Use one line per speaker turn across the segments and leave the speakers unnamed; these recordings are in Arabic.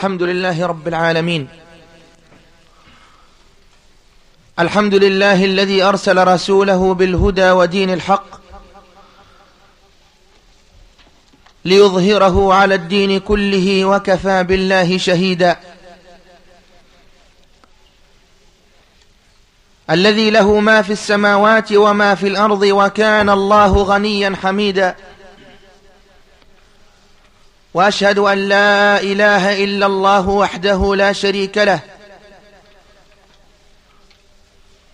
الحمد لله رب العالمين الحمد لله الذي أرسل رسوله بالهدى ودين الحق ليظهره على الدين كله وكفى بالله شهيدا الذي له ما في السماوات وما في الأرض وكان الله غنيا حميدا وأشهد أن لا إله إلا الله وحده لا شريك له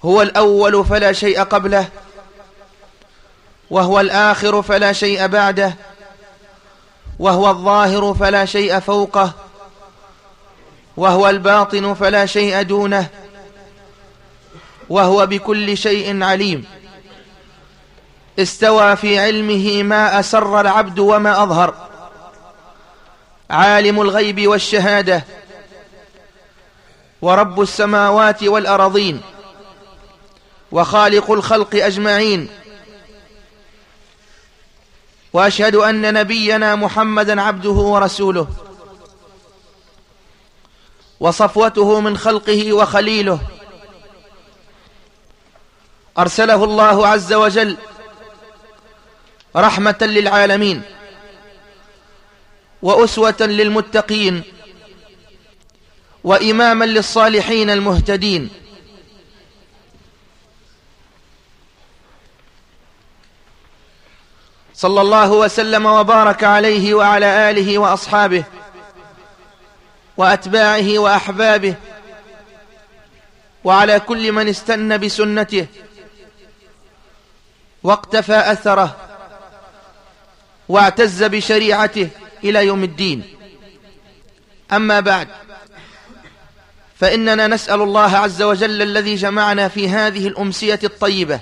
هو الأول فلا شيء قبله وهو الآخر فلا شيء بعده وهو الظاهر فلا شيء فوقه وهو الباطن فلا شيء دونه وهو بكل شيء عليم استوى في علمه ما أسر العبد وما أظهر عالم الغيب والشهادة ورب السماوات والأرضين وخالق الخلق أجمعين وأشهد أن نبينا محمدا عبده ورسوله وصفوته من خلقه وخليله أرسله الله عز وجل رحمة للعالمين وأسوة للمتقين وإماما للصالحين المهتدين صلى الله وسلم وبارك عليه وعلى آله وأصحابه وأتباعه وأحبابه وعلى كل من استنى بسنته واقتفى أثره واعتز بشريعته إلى يوم الدين أما بعد فإننا نسأل الله عز وجل الذي جمعنا في هذه الأمسية الطيبة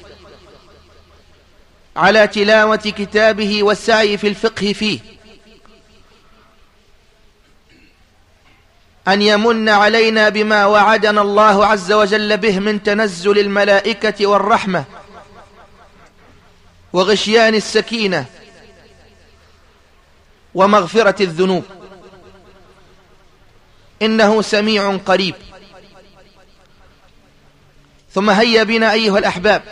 على تلاوة كتابه والسعي في الفقه فيه أن يمن علينا بما وعدنا الله عز وجل به من تنزل الملائكة والرحمة وغشيان السكينة ومغفرة الذنوب إنه سميع قريب ثم هيا بنا أيها الأحباب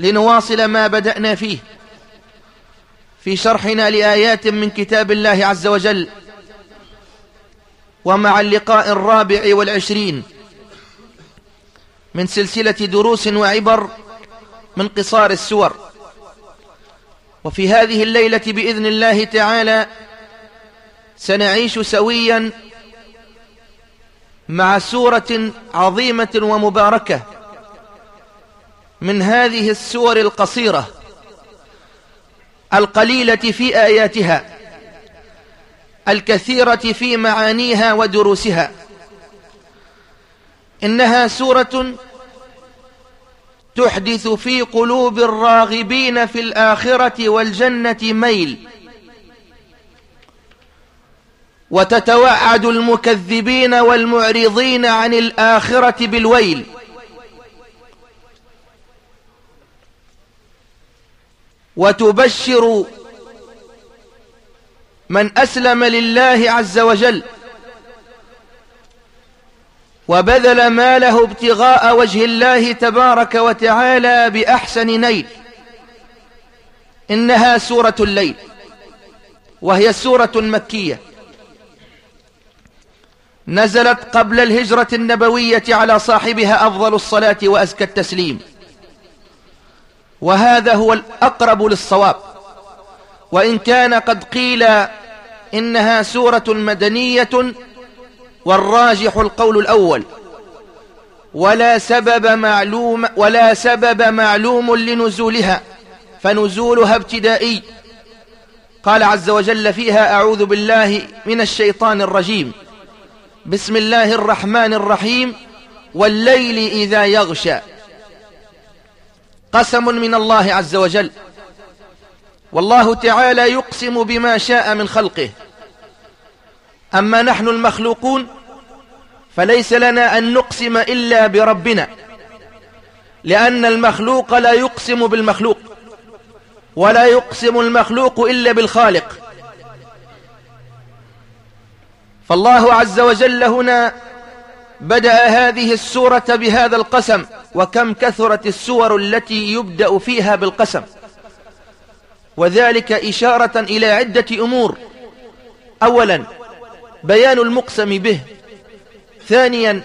لنواصل ما بدأنا فيه في شرحنا لآيات من كتاب الله عز وجل ومع اللقاء الرابع والعشرين من سلسلة دروس وعبر من قصار السور وفي هذه الليلة بإذن الله تعالى سنعيش سويا مع سورة عظيمة ومباركة من هذه السور القصيرة القليلة في آياتها الكثيرة في معانيها ودروسها إنها سورة تحدث في قلوب الراغبين في الآخرة والجنة ميل وتتوعد المكذبين والمعرضين عن الآخرة بالويل وتبشر من أسلم لله عز وجل وبذل ماله ابتغاء وجه الله تبارك وتعالى بأحسن نيل إنها سورة الليل وهي سورة مكية نزلت قبل الهجرة النبوية على صاحبها أفضل الصلاة وأزكى التسليم وهذا هو الأقرب للصواب وإن كان قد قيل إنها سورة مدنية والراجح القول الأول ولا سبب معلوم ولا سبب معلوم لنزولها فنزولها ابتدائي قال عز وجل فيها أعوذ بالله من الشيطان الرجيم بسم الله الرحمن الرحيم والليل إذا يغشى قسم من الله عز وجل والله تعالى يقسم بما شاء من خلقه أما نحن المخلوقون فليس لنا أن نقسم إلا بربنا لأن المخلوق لا يقسم بالمخلوق ولا يقسم المخلوق إلا بالخالق فالله عز وجل هنا بدأ هذه السورة بهذا القسم وكم كثرت السور التي يبدأ فيها بالقسم وذلك إشارة إلى عدة أمور أولا بيان المقسم به ثانيا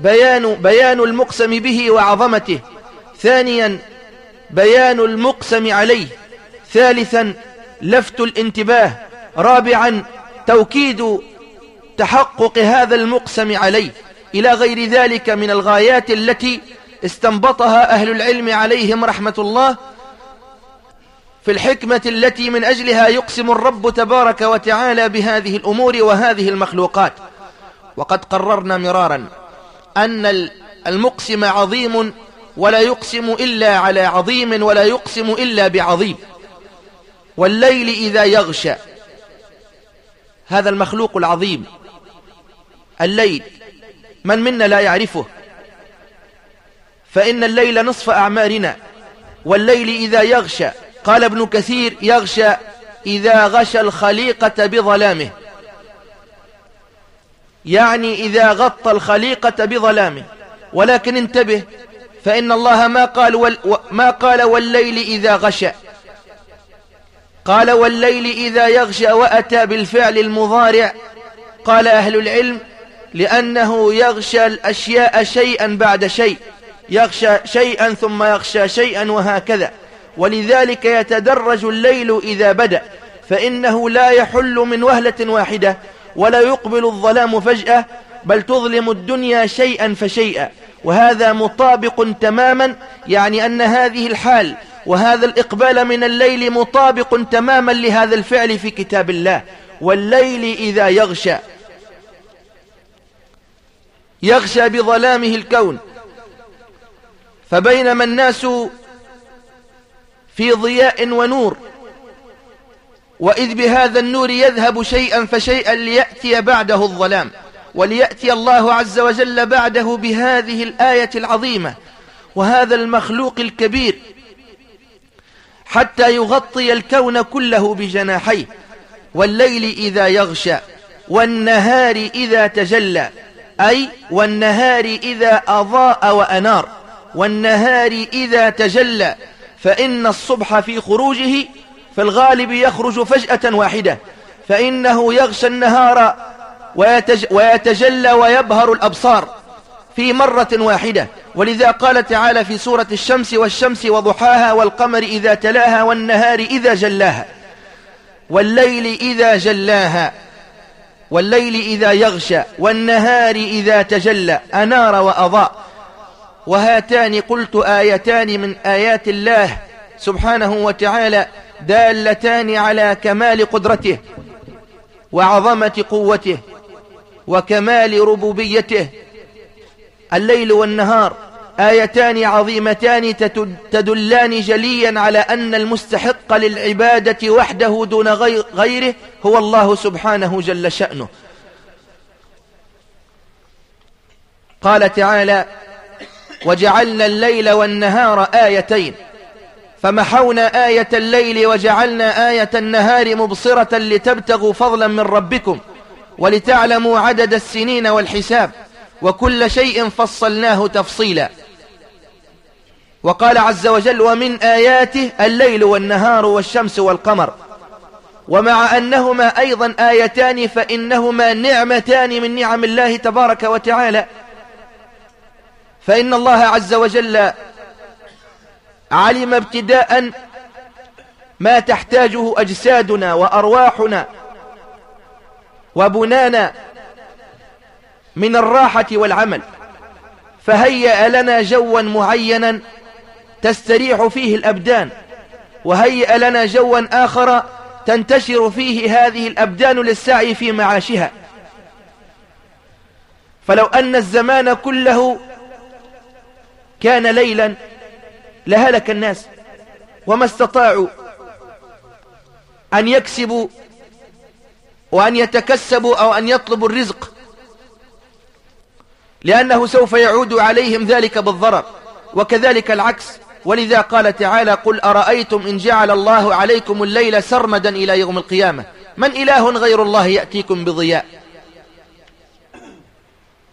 بيان, بيان المقسم به وعظمته ثانيا بيان المقسم عليه ثالثا لفت الانتباه رابعا توكيد تحقق هذا المقسم عليه إلى غير ذلك من الغايات التي استنبطها أهل العلم عليهم رحمة الله في الحكمة التي من أجلها يقسم الرب تبارك وتعالى بهذه الأمور وهذه المخلوقات وقد قررنا مرارا أن المقسم عظيم ولا يقسم إلا على عظيم ولا يقسم إلا بعظيم والليل إذا يغشى هذا المخلوق العظيم الليل من منا لا يعرفه فإن الليل نصف أعمارنا والليل إذا يغشى قال ابن كثير يغشى إذا غشى الخليقة بظلامه يعني إذا غطى الخليقة بظلامه ولكن انتبه فإن الله ما قال, وال ما قال والليل إذا غشى قال والليل إذا يغشى وأتى بالفعل المضارع قال أهل العلم لأنه يغشى الأشياء شيئا بعد شيء يغشى شيئا ثم يغشى شيئا وهكذا ولذلك يتدرج الليل إذا بدأ فإنه لا يحل من وهلة واحدة ولا يقبل الظلام فجأة بل تظلم الدنيا شيئا فشيئا وهذا مطابق تماما يعني أن هذه الحال وهذا الإقبال من الليل مطابق تماما لهذا الفعل في كتاب الله والليل إذا يغشى يغشى بظلامه الكون فبينما الناس في ضياء ونور وإذ بهذا النور يذهب شيئا فشيئا ليأتي بعده الظلام وليأتي الله عز وجل بعده بهذه الآية العظيمة وهذا المخلوق الكبير حتى يغطي الكون كله بجناحيه والليل إذا يغشى والنهار إذا تجلى أي والنهار إذا أضاء وأنار والنهار إذا تجلى فإن الصبح في خروجه فالغالب يخرج فجأة واحدة فإنه يغشى النهار ويتج ويتجلى ويبهر الأبصار في مرة واحدة ولذا قال تعالى في سورة الشمس والشمس وضحاها والقمر إذا تلاها والنهار إذا جلاها والليل إذا جلاها والليل إذا يغشى والنهار إذا تجلى أنار وأضاء وهاتان قلت آيتان من آيات الله سبحانه وتعالى دالتان على كمال قدرته وعظمة قوته وكمال ربوبيته الليل والنهار آيتان عظيمتان تدلان جليا على أن المستحق للعبادة وحده دون غيره هو الله سبحانه جل شأنه قال تعالى وجعلنا الليل والنهار آيتين فمحونا آية الليل وجعلنا آية النهار مبصرة لتبتغوا فضلا من ربكم ولتعلموا عدد السنين والحساب وكل شيء فصلناه تفصيلا وقال عز وجل ومن آياته الليل والنهار والشمس والقمر ومع أنهما أيضا آيتان فإنهما نعمتان من نعم الله تبارك وتعالى فإن الله عز وجل علم ابتداء ما تحتاجه أجسادنا وأرواحنا وبنانا من الراحة والعمل فهيأ لنا جوا معينا تستريح فيه الأبدان وهيأ لنا جوا آخر تنتشر فيه هذه الأبدان للسعي في معاشها فلو أن الزمان كله كان ليلا لهلك الناس وما استطاعوا أن يكسبوا وأن يتكسبوا أو أن يطلبوا الرزق لأنه سوف يعود عليهم ذلك بالضرر وكذلك العكس ولذا قال تعالى قل أرأيتم إن جعل الله عليكم الليل سرمدا إلى يوم القيامة من إله غير الله يأتيكم بضياء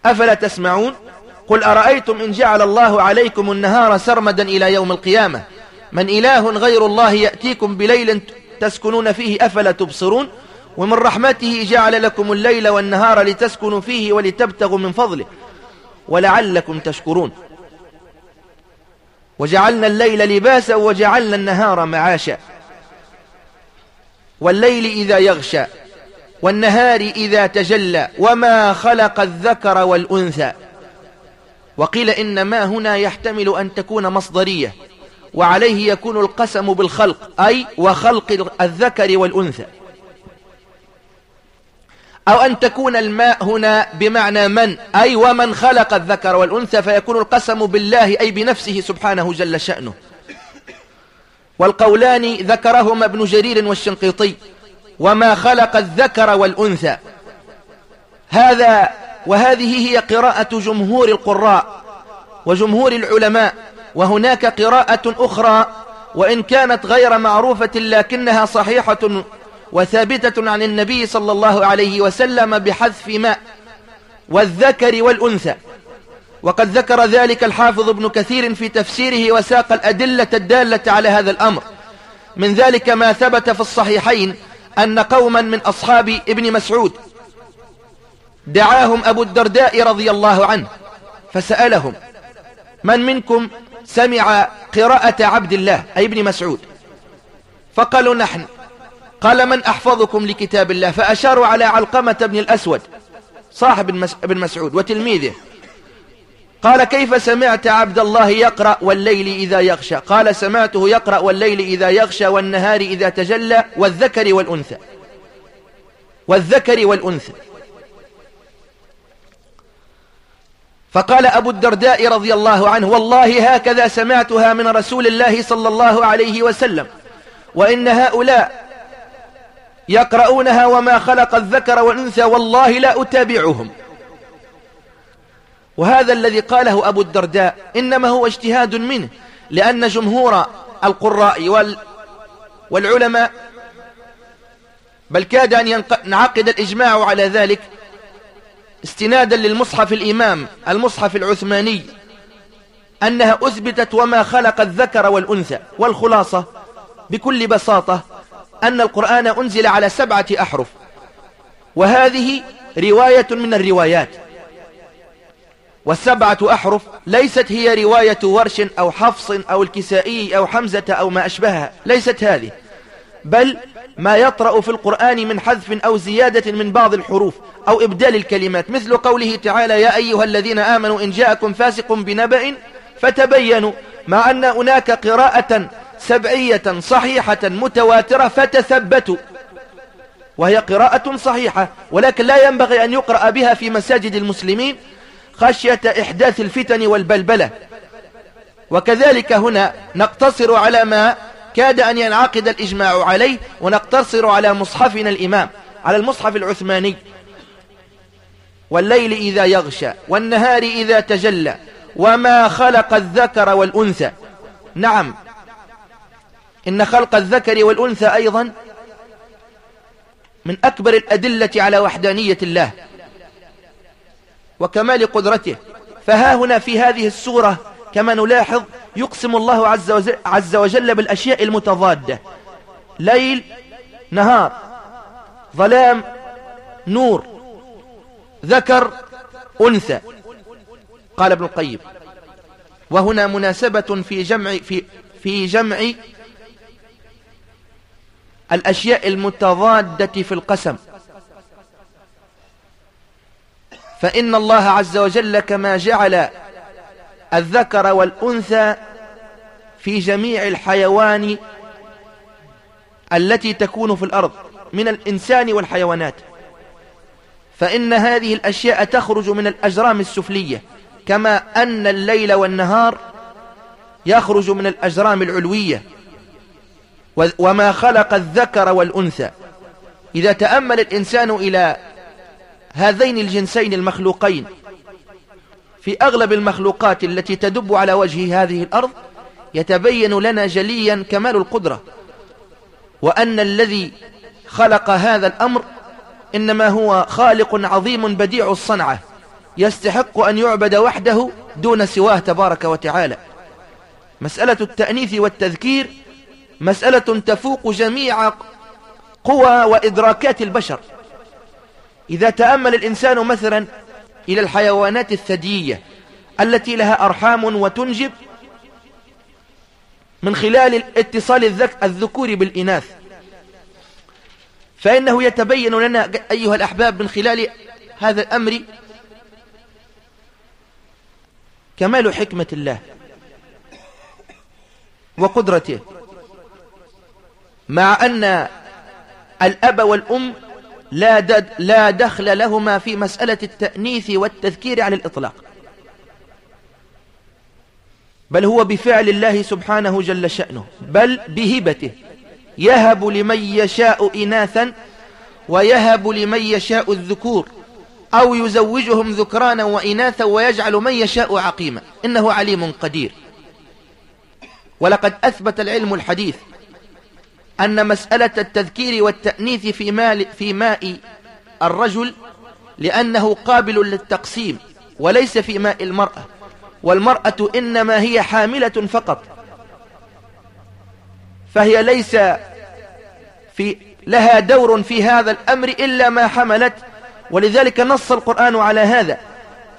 أفلا تسمعون قل أرأيتم إن جعل الله عليكم النهار سرمدا إلى يوم القيامة من إله غير الله يأتيكم بليل تسكنون فيه أفلا تبصرون ومن رحمته جعل لكم الليل والنهار لتسكنوا فيه ولتبتغوا من فضله ولعلكم تشكرون وجعلنا الليل لباسا وجعلنا النهار معاشا والليل إذا يغشى والنهار إذا تجلى وما خلق الذكر والأنثى وقيل إن ما هنا يحتمل أن تكون مصدرية وعليه يكون القسم بالخلق أي وخلق الذكر والأنثى أو أن تكون الماء هنا بمعنى من أي ومن خلق الذكر والأنثى فيكون القسم بالله أي بنفسه سبحانه جل شأنه والقولان ذكرهما ابن جرير والشنقيطي وما خلق الذكر والأنثى هذا وهذه هي قراءة جمهور القراء وجمهور العلماء وهناك قراءة أخرى وإن كانت غير معروفة لكنها صحيحة وثابتة عن النبي صلى الله عليه وسلم بحذف ماء والذكر والأنثى وقد ذكر ذلك الحافظ ابن كثير في تفسيره وساق الأدلة الدالة على هذا الأمر من ذلك ما ثبت في الصحيحين أن قوما من أصحاب ابن مسعود دعاهم أبو الدرداء رضي الله عنه فسألهم من منكم سمع قراءة عبد الله أي ابن مسعود فقالوا نحن قال من أحفظكم لكتاب الله فأشاروا على علقمة بن الأسود صاحب ابن مسعود وتلميذه قال كيف سمعت عبد الله يقرأ والليل إذا يغشى قال سمعته يقرأ والليل إذا يغشى والنهار إذا تجلى والذكر والأنثى والذكر والأنثى فقال أبو الدرداء رضي الله عنه والله هكذا سمعتها من رسول الله صلى الله عليه وسلم وإن هؤلاء يقرؤونها وما خلق الذكر والأنثى والله لا أتابعهم وهذا الذي قاله أبو الدرداء إنما هو اجتهاد منه لأن جمهور القراء وال والعلماء بل كاد أن ينعقد الإجماع على ذلك استنادا للمصحف الإمام المصحف العثماني أنها أثبتت وما خلق الذكر والأنثى والخلاصة بكل بساطة أن القرآن أنزل على سبعة أحرف وهذه رواية من الروايات والسبعة أحرف ليست هي رواية ورش أو حفص أو الكسائي أو حمزة أو ما أشبهها ليست هذه بل ما يطرأ في القرآن من حذف أو زيادة من بعض الحروف أو إبدال الكلمات مثل قوله تعالى يا أيها الذين آمنوا إن جاءكم فاسق بنبأ فتبينوا مع أن هناك قراءة سبعية صحيحة متواترة فتثبتوا وهي قراءة صحيحة ولكن لا ينبغي أن يقرأ بها في مساجد المسلمين خشية إحداث الفتن والبلبلة وكذلك هنا نقتصر على ما كاد أن ينعقد الإجماع عليه ونقتصر على مصحفنا الإمام على المصحف العثماني والليل إذا يغشى والنهار إذا تجلى وما خلق الذكر والأنثى نعم إن خلق الذكر والأنثى أيضا من أكبر الأدلة على وحدانية الله وكمال قدرته فها هنا في هذه السورة كما نلاحظ يقسم الله عز وجل بالأشياء المتضادة ليل نهار ظلام نور ذكر أنثى قال ابن القيم وهنا مناسبة في جمع في في جمع الأشياء المتضادة في القسم فإن الله عز وجل كما جعل الذكر والأنثى في جميع الحيوان التي تكون في الأرض من الإنسان والحيوانات فإن هذه الأشياء تخرج من الأجرام السفلية كما أن الليل والنهار يخرج من الأجرام العلوية وما خلق الذكر والأنثى إذا تأمل الإنسان إلى هذين الجنسين المخلوقين في أغلب المخلوقات التي تدب على وجه هذه الأرض يتبين لنا جليا كمال القدرة وأن الذي خلق هذا الأمر إنما هو خالق عظيم بديع الصنعة يستحق أن يعبد وحده دون سواه تبارك وتعالى مسألة التأنيث والتذكير مسألة تفوق جميع قوى وإدراكات البشر إذا تأمل الإنسان مثلا إلى الحيوانات الثديية التي لها أرحام وتنجب من خلال اتصال الذكور بالإناث فإنه يتبين لنا أيها الأحباب من خلال هذا الأمر كمال حكمة الله وقدرته مع أن الأب والأم لا, دد لا دخل لهما في مسألة التأنيث والتذكير على الإطلاق بل هو بفعل الله سبحانه جل شأنه بل بهبته يهب لمن يشاء إناثا ويهب لمن يشاء الذكور أو يزوجهم ذكرانا وإناثا ويجعل من يشاء عقيما إنه عليم قدير ولقد أثبت العلم الحديث أن مسألة التذكير والتأنيث في, مال في ماء الرجل لأنه قابل للتقسيم وليس في ماء المرأة والمرأة إنما هي حاملة فقط فهي ليس في لها دور في هذا الأمر إلا ما حملت ولذلك نص القرآن على هذا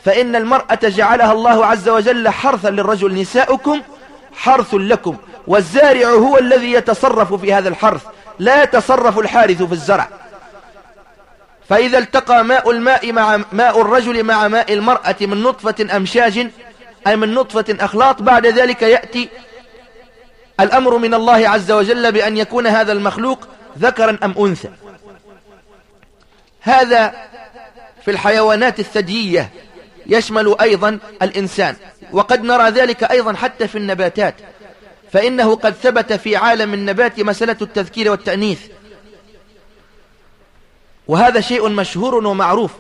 فإن المرأة جعلها الله عز وجل حرثا للرجل نساؤكم حرث لكم والزارع هو الذي يتصرف في هذا الحرث لا يتصرف الحارث في الزرع فإذا التقى ماء الماء مع ماء الرجل مع ماء المرأة من نطفة أمشاج أي من نطفة أخلاط بعد ذلك يأتي الأمر من الله عز وجل بأن يكون هذا المخلوق ذكرا أم أنثى هذا في الحيوانات الثديية يشمل أيضا الإنسان وقد نرى ذلك أيضا حتى في النباتات فإنه قد ثبت في عالم النبات مسألة التذكير والتأنيث وهذا شيء مشهور ومعروف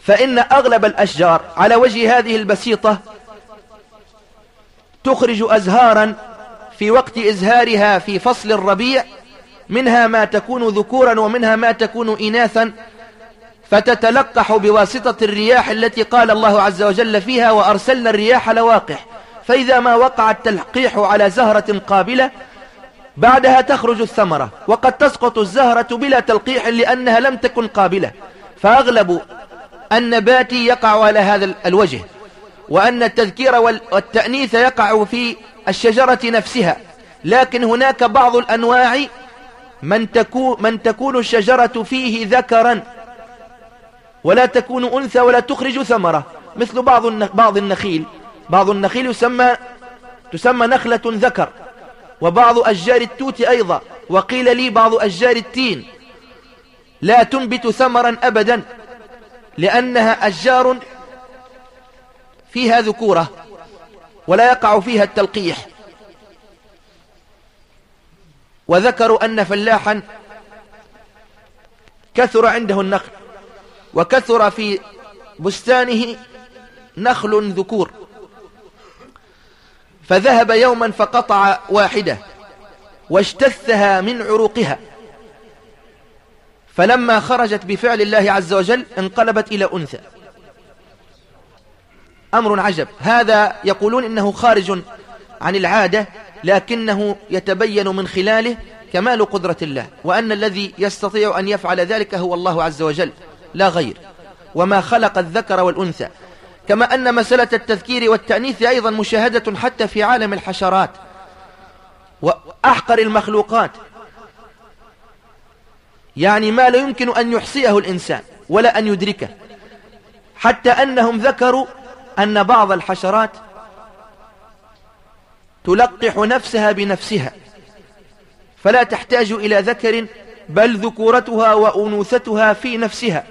فإن أغلب الأشجار على وجه هذه البسيطة تخرج أزهارا في وقت إزهارها في فصل الربيع منها ما تكون ذكورا ومنها ما تكون إناثا فتتلقح بواسطة الرياح التي قال الله عز وجل فيها وأرسلنا الرياح لواقح فإذا ما وقع التلقيح على زهرة قابلة بعدها تخرج الثمرة وقد تسقط الزهرة بلا تلقيح لأنها لم تكن قابلة فأغلب النبات يقع على هذا الوجه وأن التذكير والتأنيث يقع في الشجرة نفسها لكن هناك بعض الأنواع من تكون, من تكون الشجرة فيه ذكرا ولا تكون أنثى ولا تخرج ثمرة مثل بعض بعض النخيل بعض النخيل يسمى تسمى نخلة ذكر وبعض أشجار التوت أيضا وقيل لي بعض أشجار التين لا تنبت ثمرا أبدا لأنها أشجار فيها ذكورة ولا يقع فيها التلقيح وذكروا أن فلاحا كثر عنده النخل وكثر في بستانه نخل ذكور فذهب يوما فقطع واحدة واجتثها من عروقها فلما خرجت بفعل الله عز وجل انقلبت إلى أنثى أمر عجب هذا يقولون إنه خارج عن العادة لكنه يتبين من خلاله كمال قدرة الله وأن الذي يستطيع أن يفعل ذلك هو الله عز وجل لا غير وما خلق الذكر والأنثى كما أن مسألة التذكير والتأنيث أيضا مشاهدة حتى في عالم الحشرات وأحقر المخلوقات يعني ما لا يمكن أن يحصيه الإنسان ولا أن يدركه حتى أنهم ذكروا أن بعض الحشرات تلقح نفسها بنفسها فلا تحتاج إلى ذكر بل ذكورتها وأنوثتها في نفسها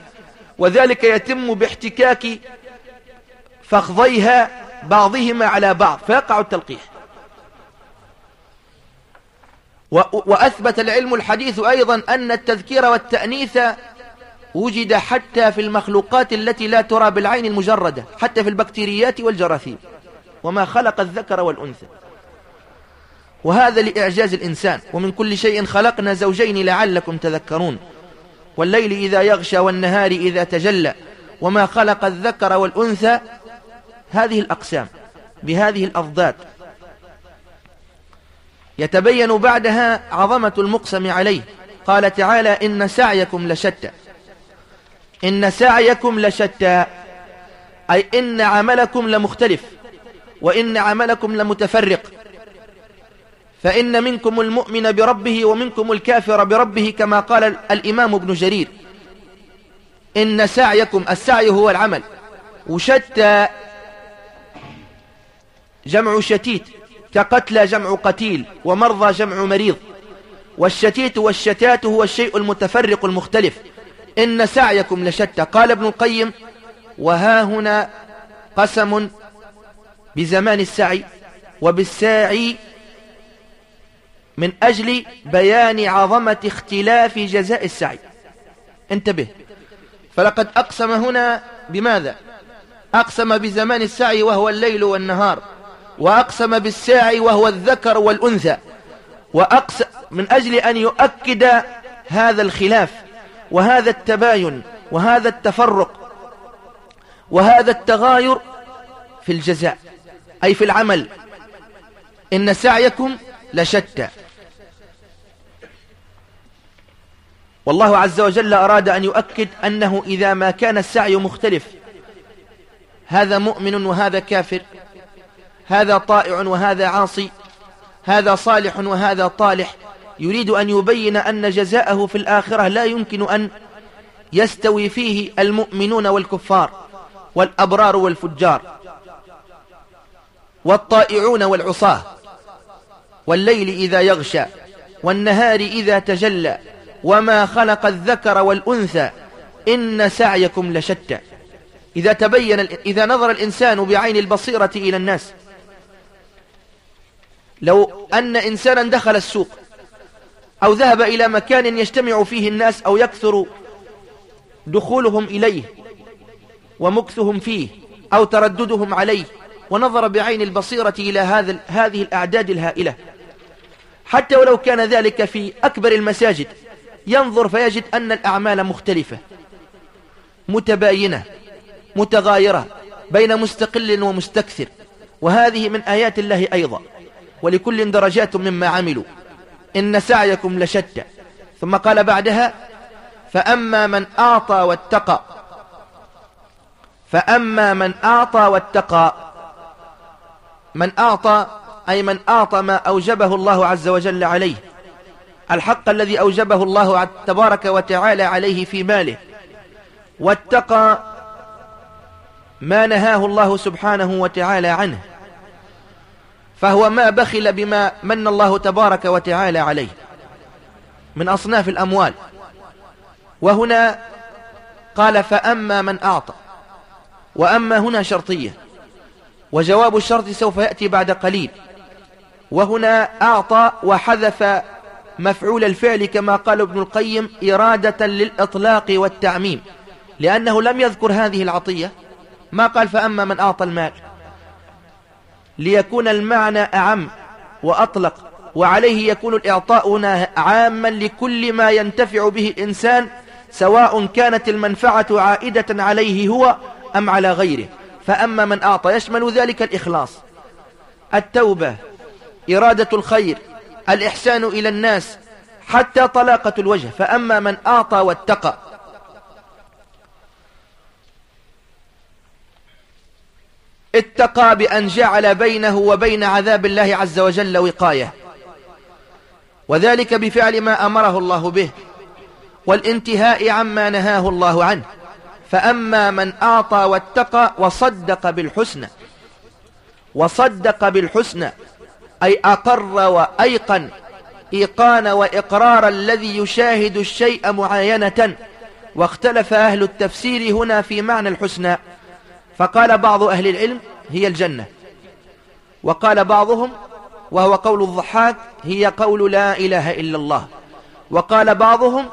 وذلك يتم باحتكاك فاخضيها بعضهما على بعض فيقع التلقيح وأثبت العلم الحديث أيضا أن التذكير والتأنيث وجد حتى في المخلوقات التي لا ترى بالعين المجردة حتى في البكتيريات والجراثيم وما خلق الذكر والأنثى وهذا لإعجاز الإنسان ومن كل شيء خلقنا زوجين لعلكم تذكرون والليل إذا يغشى والنهار إذا تجلى وما خلق الذكر والأنثى هذه الأقسام بهذه الأضداد يتبين بعدها عظمة المقسم عليه قال تعالى إن سعيكم لشتى إن سعيكم لشتى أي إن عملكم لمختلف وإن عملكم لمتفرق فإن منكم المؤمن بربه ومنكم الكافر بربه كما قال الإمام ابن جرير إن سعيكم السعي هو العمل وشتى جمع شتيت كقتلى جمع قتيل ومرضى جمع مريض والشتيت والشتات هو الشيء المتفرق المختلف إن سعيكم لشتى قال ابن القيم وها هنا قسم بزمان السعي وبالساعي من أجل بيان عظمة اختلاف جزاء السعي انتبه فلقد أقسم هنا بماذا أقسم بزمان السعي وهو الليل والنهار وأقسم بالساعي وهو الذكر والأنثى وأقسم من أجل أن يؤكد هذا الخلاف وهذا التباين وهذا التفرق وهذا التغاير في الجزاء أي في العمل إن سعيكم لشتى والله عز وجل أراد أن يؤكد أنه إذا ما كان السعي مختلف هذا مؤمن وهذا كافر هذا طائع وهذا عاصي هذا صالح وهذا طالح يريد أن يبين أن جزاءه في الآخرة لا يمكن أن يستوي فيه المؤمنون والكفار والأبرار والفجار والطائعون والعصاه والليل إذا يغشى والنهار إذا تجلى وما خلق الذكر والأنثى إن سعيكم لشتى إذا, تبين إذا نظر الإنسان بعين البصيرة إلى الناس لو أن إنسانا دخل السوق أو ذهب إلى مكان يجتمع فيه الناس أو يكثر دخولهم إليه ومكثهم فيه أو ترددهم عليه ونظر بعين البصيرة إلى هذا هذه الأعداد الهائلة حتى ولو كان ذلك في أكبر المساجد ينظر فيجد أن الأعمال مختلفة متباينة متغايرة بين مستقل ومستكثر وهذه من آيات الله أيضا ولكل درجات مما عملوا إن سعيكم لشتى ثم قال بعدها فأما من أعطى واتقى فأما من أعطى واتقى من أعطى أي من أعطى ما أوجبه الله عز وجل عليه الحق الذي أوجبه الله تبارك وتعالى عليه في ماله واتقى ما نهاه الله سبحانه وتعالى عنه فهو ما بخل بما من الله تبارك وتعالى عليه من أصناف الأموال وهنا قال فأما من أعطى وأما هنا شرطية وجواب الشرط سوف يأتي بعد قليل وهنا أعطى وحذف مفعول الفعل كما قال ابن القيم إرادة للإطلاق والتعميم لأنه لم يذكر هذه العطية ما قال فأما من أعطى المال ليكون المعنى أعم وأطلق وعليه يكون الإعطاء هنا عاما لكل ما ينتفع به الإنسان سواء كانت المنفعة عائدة عليه هو أم على غيره فأما من أعطى يشمل ذلك الإخلاص التوبة إرادة الخير الإحسان إلى الناس حتى طلاقة الوجه فأما من أعطى واتقى اتقى بأن جعل بينه وبين عذاب الله عز وجل وقاية وذلك بفعل ما أمره الله به والانتهاء عما نهاه الله عنه فأما من أعطى واتقى وصدق بالحسنى وصدق بالحسنى أي أقر وأيقن إيقان وإقرار الذي يشاهد الشيء معاينة واختلف أهل التفسير هنا في معنى الحسنى فقال بعض أهل العلم هي الجنة وقال بعضهم وهو قول الضحاك هي قول لا إله إلا الله وقال بعضهم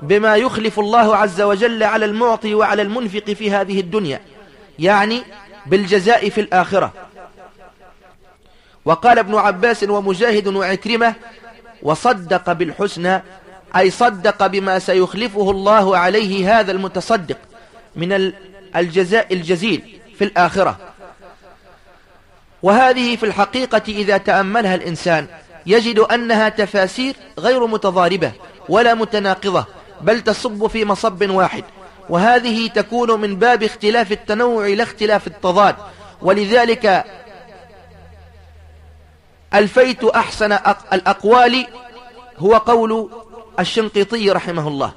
بما يخلف الله عز وجل على المعطي وعلى المنفق في هذه الدنيا يعني بالجزاء في الآخرة وقال ابن عباس ومجاهد وعكرمة وصدق بالحسنى أي صدق بما سيخلفه الله عليه هذا المتصدق من الجزاء الجزيل في الآخرة وهذه في الحقيقة إذا تأملها الإنسان يجد أنها تفاسير غير متضاربة ولا متناقضة بل تصب في مصب واحد وهذه تكون من باب اختلاف التنوع لا اختلاف التضاد ولذلك الفيت أحسن الأقوال هو قول الشنقيطي رحمه الله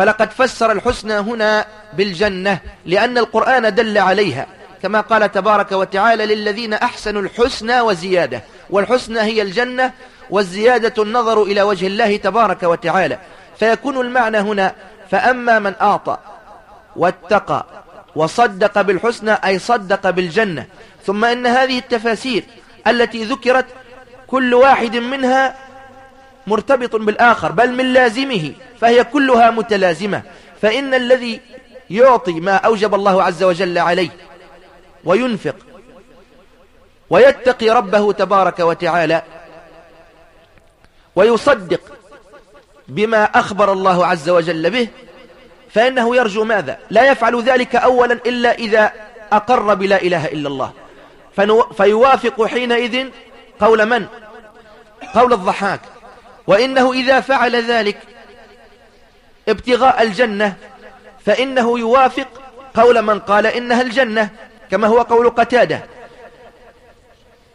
فلقد فسر الحسنى هنا بالجنة لأن القرآن دل عليها كما قال تبارك وتعالى للذين أحسنوا الحسنى وزيادة والحسنى هي الجنة والزيادة النظر إلى وجه الله تبارك وتعالى فيكون المعنى هنا فأما من أعطى واتقى وصدق بالحسنى أي صدق بالجنة ثم إن هذه التفاسير التي ذكرت كل واحد منها مرتبط بالآخر بل من لازمه فهي كلها متلازمة فإن الذي يعطي ما أوجب الله عز وجل عليه وينفق ويتقي ربه تبارك وتعالى ويصدق بما أخبر الله عز وجل به فإنه يرجو ماذا لا يفعل ذلك أولا إلا إذا أقر بلا إله إلا الله فيوافق حينئذ قول من قول الضحاك وإنه إذا فعل ذلك ابتغاء الجنة فإنه يوافق قول من قال إنها الجنة كما هو قول قتادة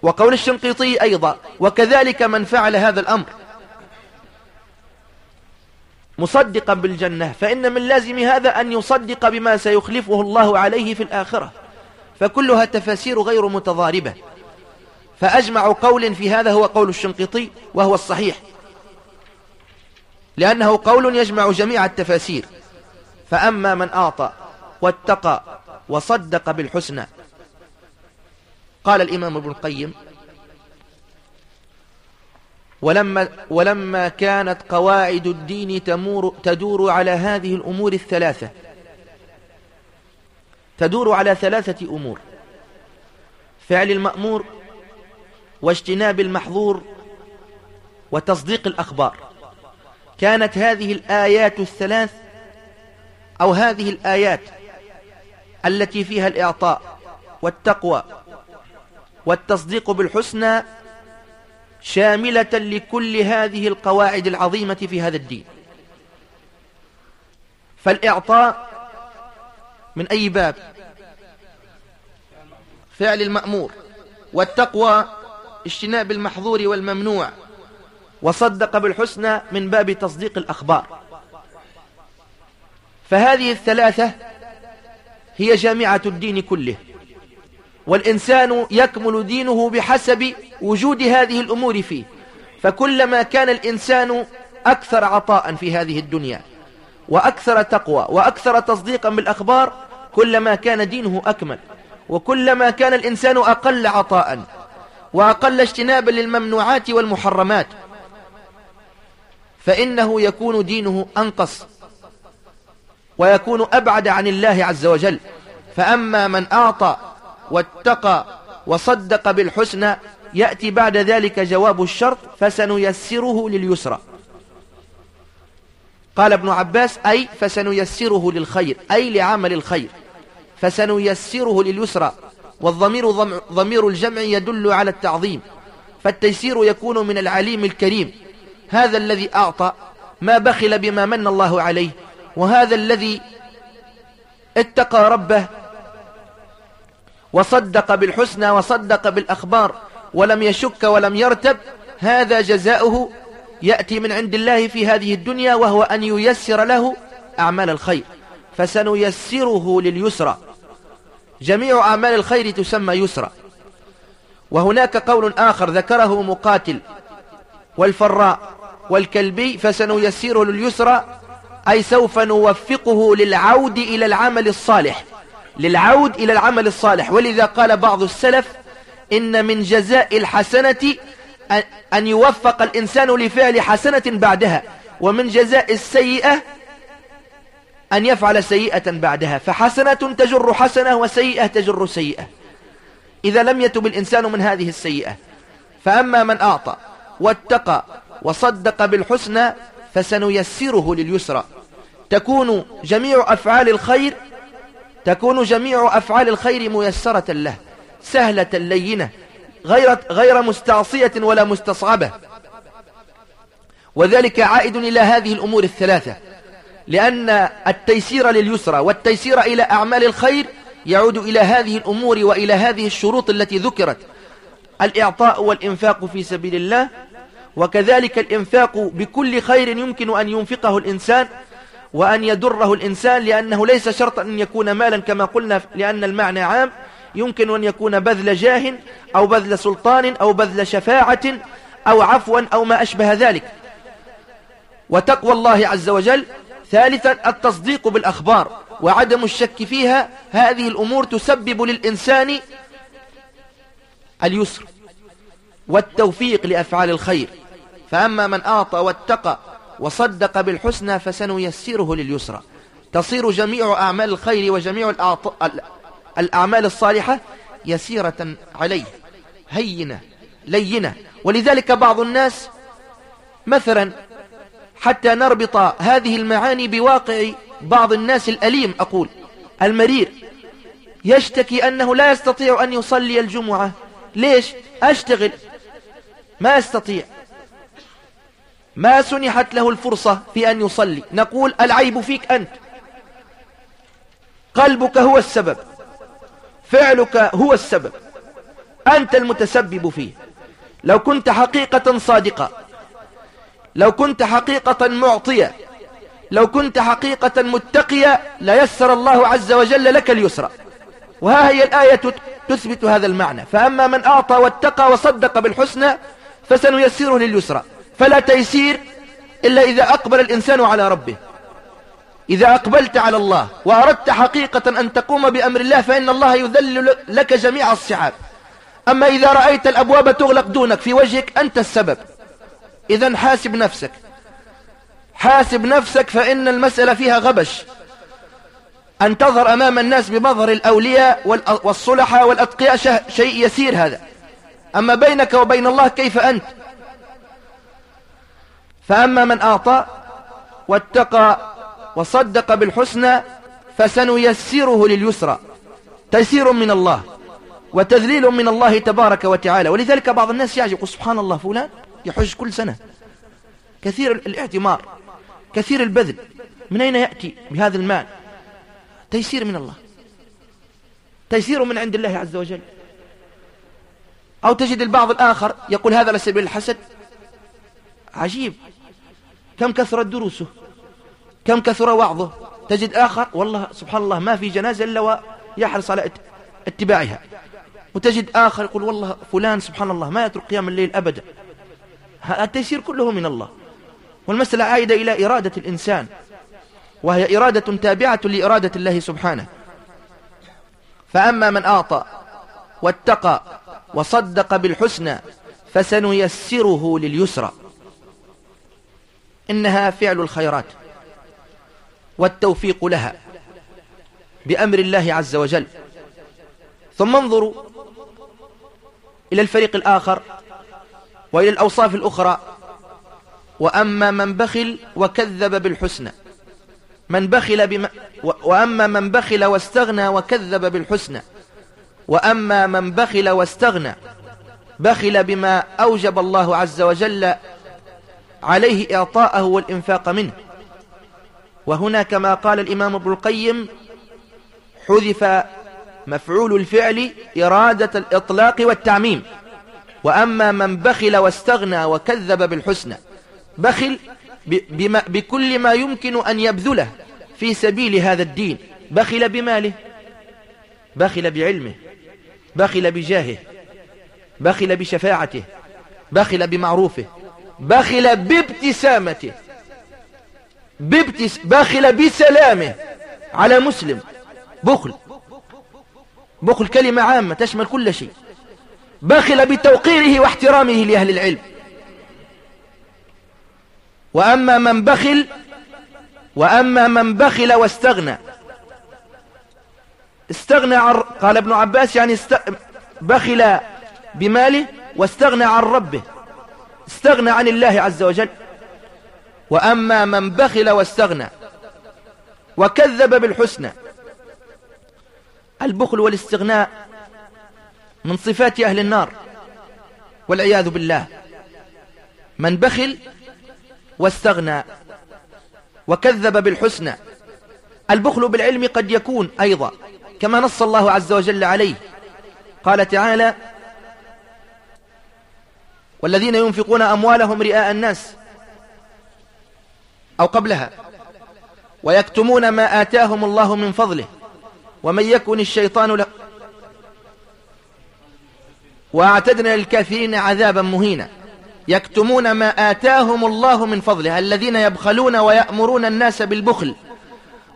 وقول الشنقيطي أيضا وكذلك من فعل هذا الأمر مصدقا بالجنة فإن من لازم هذا أن يصدق بما سيخلفه الله عليه في الآخرة فكلها تفاسير غير متضاربة فأجمع قول في هذا هو قول الشنقيطي وهو الصحيح لأنه قول يجمع جميع التفاسير فأما من أعطى واتقى وصدق بالحسنى قال الإمام ابن القيم ولما, ولما كانت قواعد الدين تمور تدور على هذه الأمور الثلاثة تدور على ثلاثة أمور فعل المأمور واجتناب المحظور وتصديق الأخبار كانت هذه الآيات الثلاث أو هذه الآيات التي فيها الإعطاء والتقوى والتصديق بالحسنى شاملة لكل هذه القواعد العظيمة في هذا الدين فالإعطاء من أي باب فعل المأمور والتقوى اجتناب المحظور والممنوع وصدق بالحسنى من باب تصديق الأخبار فهذه الثلاثة هي جامعة الدين كله والإنسان يكمل دينه بحسب وجود هذه الأمور فيه فكلما كان الإنسان أكثر عطاء في هذه الدنيا وأكثر تقوى وأكثر تصديقا بالأخبار كلما كان دينه أكمل وكلما كان الإنسان أقل عطاء وأقل اجتنابا للممنوعات والمحرمات فإنه يكون دينه أنقص ويكون أبعد عن الله عز وجل فأما من أعطى واتقى وصدق بالحسنى يأتي بعد ذلك جواب الشرط فسنيسره لليسرى قال ابن عباس أي فسنيسره للخير أي لعمل الخير فسنيسره لليسرى والضمير ضمير الجمع يدل على التعظيم فالتيسير يكون من العليم الكريم هذا الذي أعطى ما بخل بما من الله عليه وهذا الذي اتقى ربه وصدق بالحسنى وصدق بالأخبار ولم يشك ولم يرتب هذا جزاؤه يأتي من عند الله في هذه الدنيا وهو أن ييسر له أعمال الخير فسنيسره لليسرى جميع أعمال الخير تسمى يسرى وهناك قول آخر ذكره مقاتل والفراء والكلبي فسنيسره لليسرى أي سوف نوفقه للعود إلى العمل الصالح للعود إلى العمل الصالح ولذا قال بعض السلف إن من جزاء الحسنة أن يوفق الإنسان لفعل حسنة بعدها ومن جزاء السيئة أن يفعل سيئة بعدها فحسنة تجر حسنة وسيئة تجر سيئة إذا لم يتب الإنسان من هذه السيئة فأما من أعطى واتقى وصدق بالحسنى فسنيسره لليسرى تكون جميع أفعال الخير تكون جميع أفعال الخير ميسرة له سهلة لينة غير, غير مستعصية ولا مستصعبة وذلك عائد إلى هذه الأمور الثلاثة لأن التيسير لليسرى والتيسير إلى أعمال الخير يعود إلى هذه الأمور وإلى هذه الشروط التي ذكرت الإعطاء والإنفاق في سبيل الله وكذلك الإنفاق بكل خير يمكن أن ينفقه الإنسان وأن يدره الإنسان لأنه ليس شرطا أن يكون مالا كما قلنا لأن المعنى عام يمكن أن يكون بذل جاه أو بذل سلطان أو بذل شفاعة أو عفوا أو ما أشبه ذلك وتقوى الله عز وجل ثالثا التصديق بالأخبار وعدم الشك فيها هذه الأمور تسبب للإنسان اليسر والتوفيق لأفعال الخير فأما من أعطى واتقى وصدق بالحسنى فسنيسره لليسرى تصير جميع أعمال الخير وجميع الأعمال الصالحة يسيرة عليه هينة لينة ولذلك بعض الناس مثلا حتى نربط هذه المعاني بواقع بعض الناس الأليم أقول المرير يشتكي أنه لا يستطيع أن يصلي الجمعة ليش؟ أشتغل ما أستطيع ما سنحت له الفرصة في أن يصلي نقول العيب فيك أنت قلبك هو السبب فعلك هو السبب أنت المتسبب فيه لو كنت حقيقة صادقة لو كنت حقيقة معطية لو كنت حقيقة متقية ليسر الله عز وجل لك اليسرى وها هي الآية تثبت هذا المعنى فأما من أعطى واتقى وصدق بالحسنى فسنيسره لليسرى فلا تيسير إلا إذا أقبل الإنسان على ربه إذا أقبلت على الله وأردت حقيقة أن تقوم بأمر الله فإن الله يذلل لك جميع الصعاب أما إذا رأيت الأبواب تغلق دونك في وجهك أنت السبب إذا حاسب نفسك حاسب نفسك فإن المسألة فيها غبش أن تظهر أمام الناس بمظهر الأولياء والصلحة والأتقياء شيء يسير هذا أما بينك وبين الله كيف أنت فأما من أعطى واتقى وصدق بالحسنى فسنيسره لليسرى تيسير من الله وتذليل من الله تبارك وتعالى ولذلك بعض الناس يعجب سبحان الله فلان يحج كل سنة كثير الاعتمار كثير البذل من أين يأتي بهذا المال تيسير من الله تيسير من عند الله عز وجل أو تجد البعض الآخر يقول هذا على سبيل الحسد عجيب كم كثرت دروسه كم كثر وعظه تجد آخر والله سبحان الله ما في جنازة إلا ويحرص على اتباعها وتجد آخر يقول والله فلان سبحان الله ما يترك قيام الليل أبدا التيسير كله من الله والمسألة عائدة إلى إرادة الإنسان وهي إرادة تابعة لإرادة الله سبحانه فأما من أعطى واتقى وصدق بالحسنى فسنيسره لليسرى إنها فعل الخيرات والتوفيق لها بأمر الله عز وجل ثم انظروا إلى الفريق الآخر وإلى الأوصاف الأخرى وأما من بخل وكذب بالحسنى من بخل بما وأما من بخل واستغنى وكذب بالحسنى وأما من بخل واستغنى بخل بما أوجب الله عز وجل عليه إعطاءه والإنفاق منه وهنا كما قال الإمام ابن القيم حذف مفعول الفعل إرادة الإطلاق والتعميم وأما من بخل واستغنى وكذب بالحسنى بخل بكل ما يمكن أن يبذله في سبيل هذا الدين بخل بماله بخل بعلمه بخل بجاهه بخل بشفاعته بخل بمعروفه بخل بابتسامته بخل بسلامه على مسلم بخل بخل كلمة عامة تشمل كل شيء بخل بتوقيره واحترامه لأهل العلم وأما من بخل وأما من بخل واستغنى استغنى عن قال ابن عباس يعني است... بخل بماله واستغنى عن ربه استغنى عن الله عز وجل وأما من بخل واستغنى وكذب بالحسنى البخل والاستغناء من صفات أهل النار والعياذ بالله من بخل واستغنى وكذب بالحسنى البخل بالعلم قد يكون أيضا كما نص الله عز وجل عليه قال تعالى والذين ينفقون أموالهم رئاء الناس أو قبلها ويكتمون ما آتاهم الله من فضله ومن يكن الشيطان له وأعتدنا للكافرين عذابا مهينا يكتمون ما آتاهم الله من فضله الذين يبخلون ويأمرون الناس بالبخل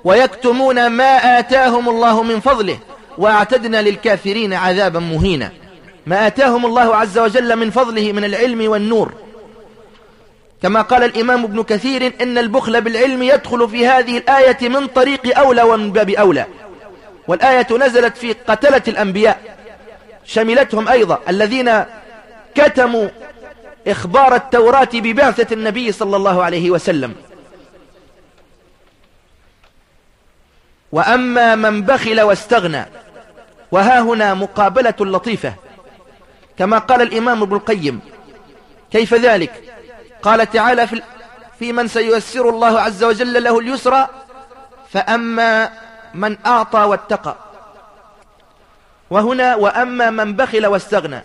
ويكتمون ما آتاهم الله من فضله وأعتدنا للكافرين عذابا مهينا ما آتاهم الله عز وجل من فضله من العلم والنور كما قال الإمام ابن كثير إن البخل بالعلم يدخل في هذه الآية من طريق أولى ومن باب أولى والآية نزلت في قتلة الأنبياء شملتهم أيضا الذين كتموا إخبار التوراة ببعثة النبي صلى الله عليه وسلم وأما من بخل واستغنى وها هنا مقابلة لطيفة كما قال الإمام ابن القيم كيف ذلك قال تعالى في, في من سيؤسر الله عز وجل له اليسرى فأما من أعطى واتقى وهنا وأما من بخل واستغنى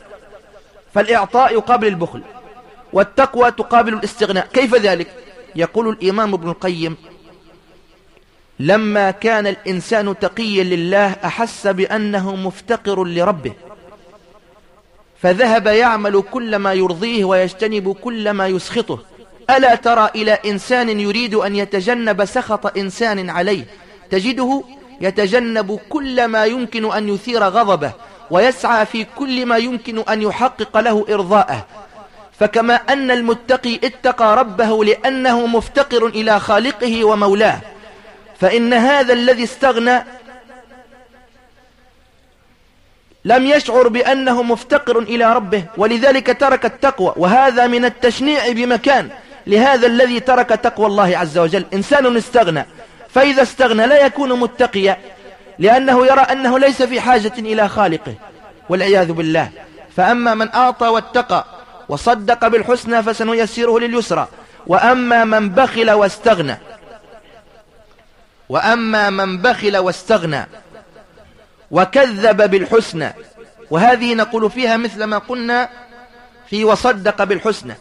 فالإعطاء يقابل البخل والتقوى تقابل الاستغناء كيف ذلك يقول الإمام ابن القيم لما كان الإنسان تقيا لله أحس بأنه مفتقر لربه فذهب يعمل كل ما يرضيه ويجتنب كل ما يسخطه ألا ترى إلى إنسان يريد أن يتجنب سخط إنسان عليه تجده يتجنب كل ما يمكن أن يثير غضبه ويسعى في كل ما يمكن أن يحقق له إرضاءه فكما أن المتقي اتقى ربه لأنه مفتقر إلى خالقه ومولاه فإن هذا الذي استغنى لم يشعر بأنه مفتقر إلى ربه ولذلك ترك التقوى وهذا من التشنيع بمكان لهذا الذي ترك تقوى الله عز وجل إنسان استغنى فإذا استغنى لا يكون متقيا لأنه يرى أنه ليس في حاجة إلى خالقه والعياذ بالله فأما من أعطى واتقى وصدق بالحسنى فسنيسره لليسرى وأما من بخل واستغنى وأما من بخل واستغنى وكذب بالحسنى وهذه نقول فيها مثل ما قلنا في وصدق بالحسنى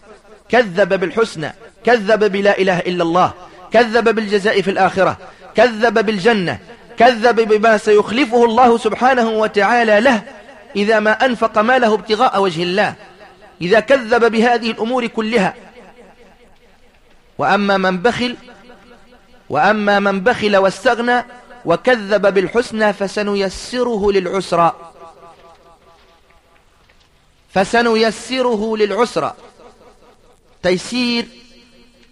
كذب بالحسنى كذب بلا إله إلا الله كذب بالجزاء في الآخرة كذب بالجنة كذب بما سيخلفه الله سبحانه وتعالى له إذا ما أنفق ماله ابتغاء وجه الله إذا كذب بهذه الأمور كلها وأما من بخل وأما من بخل واستغنى وكذب بالحسنى فسنيسره للعسرى فسنيسره للعسرى تيسير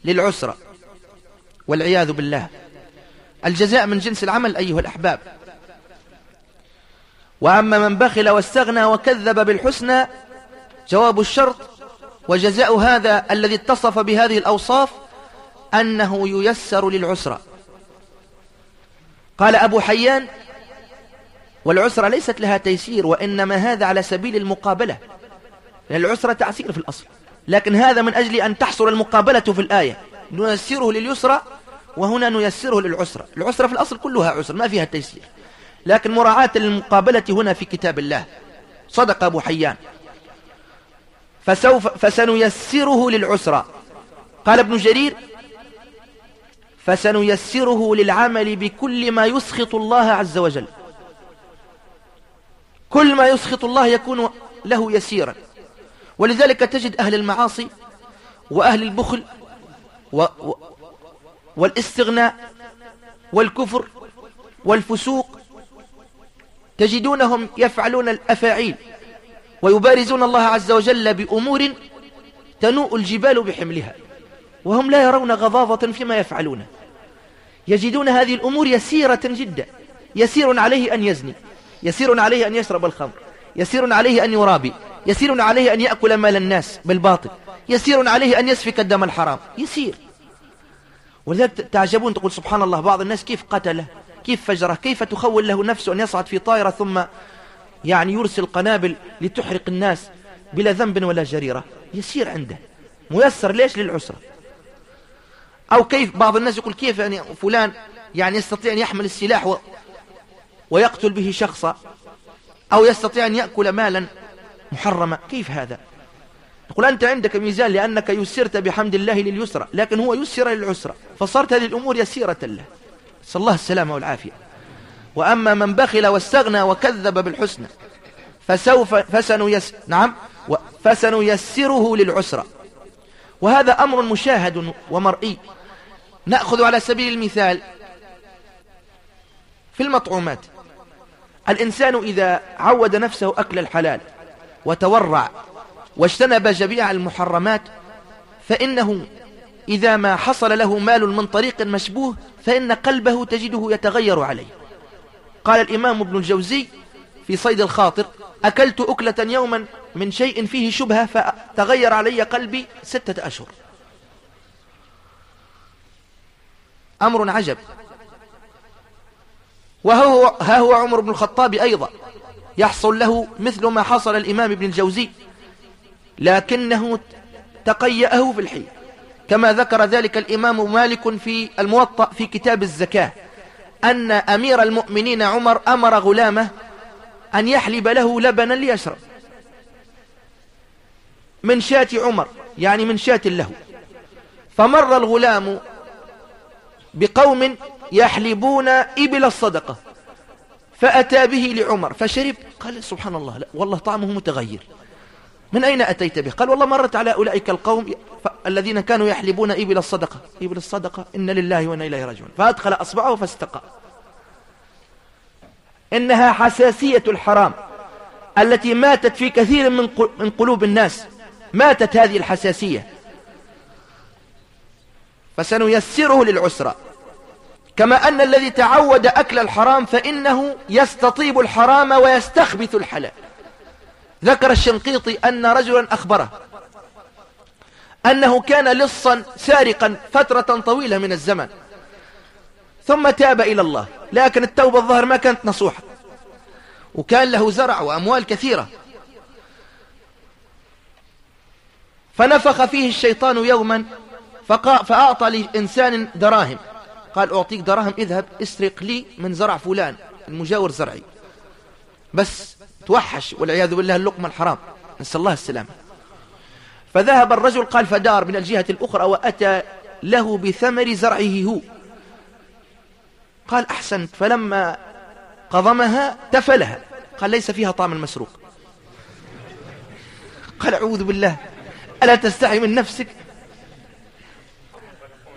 للعسرى والعياذ بالله الجزاء من جنس العمل أيها الأحباب وأما من بخل واستغنى وكذب بالحسنى جواب الشرط وجزاء هذا الذي اتصف بهذه الأوصاف أنه ييسر للعسرى قال أبو حيان والعسرة ليست لها تيسير وإنما هذا على سبيل المقابلة لأن العسرة تعسير في الأصل لكن هذا من أجل أن تحصل المقابلة في الآية نيسره لليسرى وهنا نيسره للعسرة العسرة في الأصل كلها عسر ما فيها تيسير لكن مراعاة المقابلة هنا في كتاب الله صدق أبو حيان فسوف فسنيسره للعسرة قال ابن جرير فسنيسره للعمل بكل ما يسخط الله عز وجل كل ما يسخط الله يكون له يسيرا ولذلك تجد أهل المعاصي وأهل البخل و... و... والاستغناء والكفر والفسوق تجدونهم يفعلون الأفاعيل ويبارزون الله عز وجل بأمور تنوء الجبال بحملها وهم لا يرون غضاضة فيما يفعلونه يجدون هذه الأمور يسيرة جدا يسير عليه أن يزني يسير عليه أن يشرب الخمر يسير عليه أن يرابي يسير عليه أن يأكل مال الناس بالباطل يسير عليه أن يسفك الدم الحرام يسير ولذلك تعجبون تقول سبحان الله بعض الناس كيف قتله كيف فجره كيف تخول له نفسه أن يصعد في طائرة ثم يعني يرسل قنابل لتحرق الناس بلا ذنب ولا جريرة يسير عنده ميسر ليش للعسرة أو كيف بعض الناس يقول كيف يعني فلان يعني يستطيع أن يحمل السلاح و... ويقتل به شخصا أو يستطيع أن يأكل مالا محرما كيف هذا يقول أنت عندك ميزان لأنك يسرت بحمد الله لليسرى لكن هو يسر للعسرى فصارت هذه الأمور يسيرة له صلى الله السلامة والعافية وأما من بخل واستغنى وكذب بالحسنى فسوف يس... نعم فسنيسره للعسرى وهذا أمر مشاهد ومرئي نأخذ على سبيل المثال في المطعومات الإنسان إذا عود نفسه أكل الحلال وتورع واجتنب جميع المحرمات فإنه إذا ما حصل له مال من طريق مشبوه فإن قلبه تجده يتغير عليه قال الإمام ابن الجوزي في صيد الخاطر أكلت أكلة يوما من شيء فيه شبهة فتغير علي قلبي ستة أشهر أمر عجب وها هو عمر بن الخطاب أيضا يحصل له مثل ما حصل الإمام ابن الجوزي لكنه تقيأه في الحي كما ذكر ذلك الإمام مالك في الموطأ في كتاب الزكاة أن أمير المؤمنين عمر أمر غلامه أن يحلب له لبنا ليشرب من شاة عمر يعني من شاة له فمر الغلام بقوم يحلبون إبل الصدقة فأتى به لعمر فشرب قال سبحان الله لا والله طعمه متغير من أين أتيت به قال والله مرت على أولئك القوم الذين كانوا يحلبون إبل الصدقة إبل الصدقة إن لله وإنا إليه راجعون فأدخل أصبعه فاستقى إنها حساسية الحرام التي ماتت في كثير من قلوب الناس ماتت هذه الحساسية فسنيسره للعسرة كما أن الذي تعود أكل الحرام فإنه يستطيب الحرام ويستخبث الحلال ذكر الشنقيطي أن رجلا أخبره أنه كان لصا سارقا فترة طويلة من الزمن ثم تاب إلى الله لكن التوبة الظهر ما كانت نصوحة وكان له زرع وأموال كثيرة فنفخ فيه الشيطان يوما فأعطى لإنسان دراهم قال أعطيك دراهم اذهب اسرق لي من زرع فلان المجاور زرعي بس توحش والعياذ بالله اللقمة الحرام نسأل الله السلامة فذهب الرجل قال فدار من الجهة الأخرى وأتى له بثمر زرعه هو قال أحسنت فلما قضمها تفلها قال ليس فيها طعم المسروق قال أعوذ بالله ألا تستحي من نفسك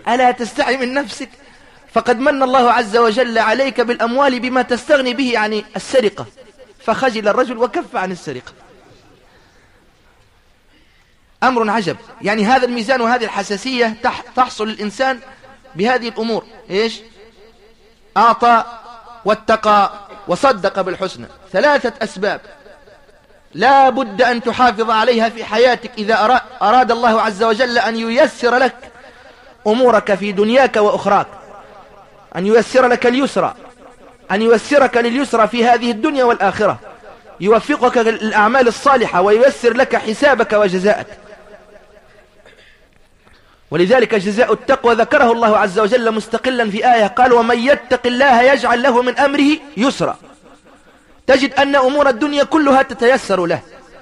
ألا تستحي من نفسك فقد من الله عز وجل عليك بالأموال بما تستغني به عن السرقة فخجل الرجل وكف عن السرقة أمر عجب يعني هذا الميزان وهذه الحساسية تحصل للإنسان بهذه الأمور إيش؟ أعطى واتقى وصدق بالحسنى ثلاثة أسباب لا بد أن تحافظ عليها في حياتك إذا أراد الله عز وجل أن ييسر لك أمورك في دنياك وأخراك أن ييسر لك اليسرى أن ييسرك لليسرى في هذه الدنيا والآخرة يوفقك للأعمال الصالحة وييسر لك حسابك وجزاءك ولذلك جزاء التقوى ذكره الله عز وجل مستقلا في آية قال ومن يتق الله يجعل له من أمره يسرا تجد أن أمور الدنيا كلها تتيسر له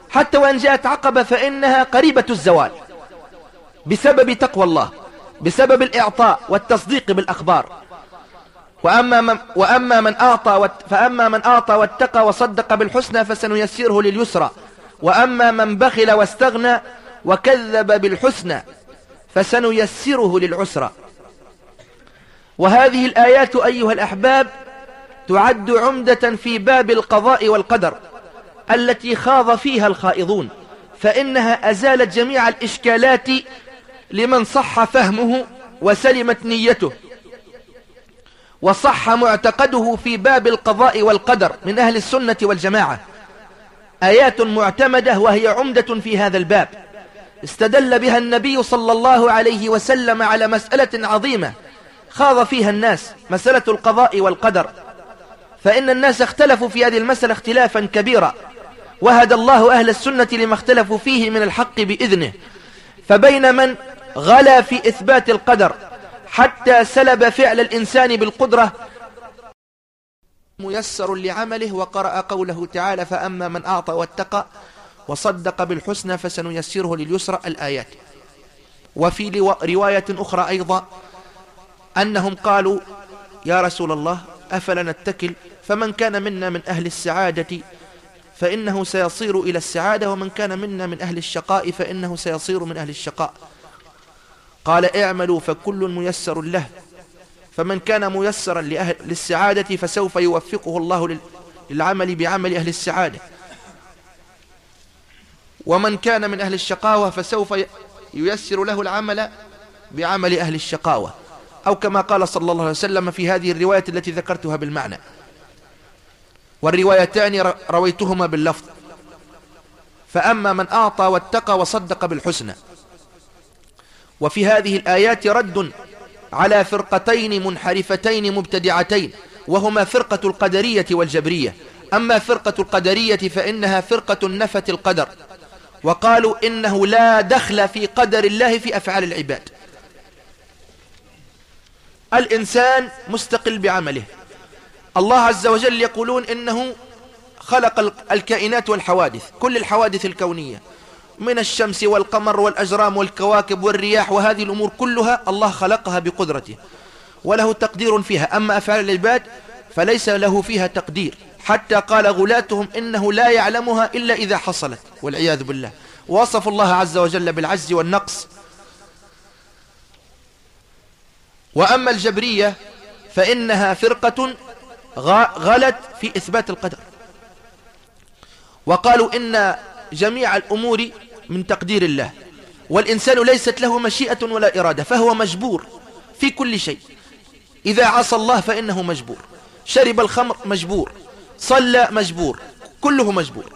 حتى وإن جاءت عقبة فإنها قريبة الزوال بسبب تقوى الله بسبب الإعطاء والتصديق بالأخبار وأما من, وأما من أعطى فأما من أعطى واتقى وصدق بالحسنى فسنيسره لليسرى وأما من بخل واستغنى وكذب بالحسنى فسنيسره للعسرى وهذه الآيات أيها الأحباب تعد عمدة في باب القضاء والقدر التي خاض فيها الخائضون فإنها أزالت جميع الإشكالات لمن صح فهمه وسلمت نيته وصح معتقده في باب القضاء والقدر من أهل السنة والجماعة آيات معتمدة وهي عمدة في هذا الباب استدل بها النبي صلى الله عليه وسلم على مسألة عظيمة خاض فيها الناس مسألة القضاء والقدر فإن الناس اختلفوا في هذه المسألة اختلافا كبيرا وهدى الله أهل السنة لما اختلفوا فيه من الحق بإذنه فبين من غلا في إثبات القدر حتى سلب فعل الإنسان بالقدرة ميسر لعمله وقرأ قوله تعالى فأما من أعطى واتقى وصدق بالحسنى فسنيسره لليسرى الآيات وفي رواية أخرى أيضا أنهم قالوا يا رسول الله أفلا نتكل فمن كان منا من أهل السعادة فإنه سيصير إلى السعادة ومن كان منا من أهل الشقاء فإنه سيصير من أهل الشقاء قال اعملوا فكل ميسر له فمن كان ميسرا لأهل للسعادة فسوف يوفقه الله للعمل بعمل أهل السعادة ومن كان من أهل الشقاوة فسوف ييسر له العمل بعمل أهل الشقاوة أو كما قال صلى الله عليه وسلم في هذه الرواية التي ذكرتها بالمعنى والروايتان رويتهما باللفظ فأما من أعطى واتقى وصدق بالحسنى وفي هذه الآيات رد على فرقتين منحرفتين مبتدعتين وهما فرقة القدرية والجبرية أما فرقة القدرية فإنها فرقة نفت القدر وقالوا إنه لا دخل في قدر الله في أفعال العباد الإنسان مستقل بعمله الله عز وجل يقولون إنه خلق الكائنات والحوادث كل الحوادث الكونية من الشمس والقمر والأجرام والكواكب والرياح وهذه الأمور كلها الله خلقها بقدرته وله تقدير فيها أما أفعال العباد فليس له فيها تقدير حتى قال غلاتهم إنه لا يعلمها إلا إذا حصلت والعياذ بالله وصف الله عز وجل بالعجز والنقص وأما الجبرية فإنها فرقة غلت في إثبات القدر وقالوا إن جميع الأمور من تقدير الله والإنسان ليست له مشيئة ولا إرادة فهو مجبور في كل شيء إذا عصى الله فإنه مجبور شرب الخمر مجبور صلى مجبور كله مجبور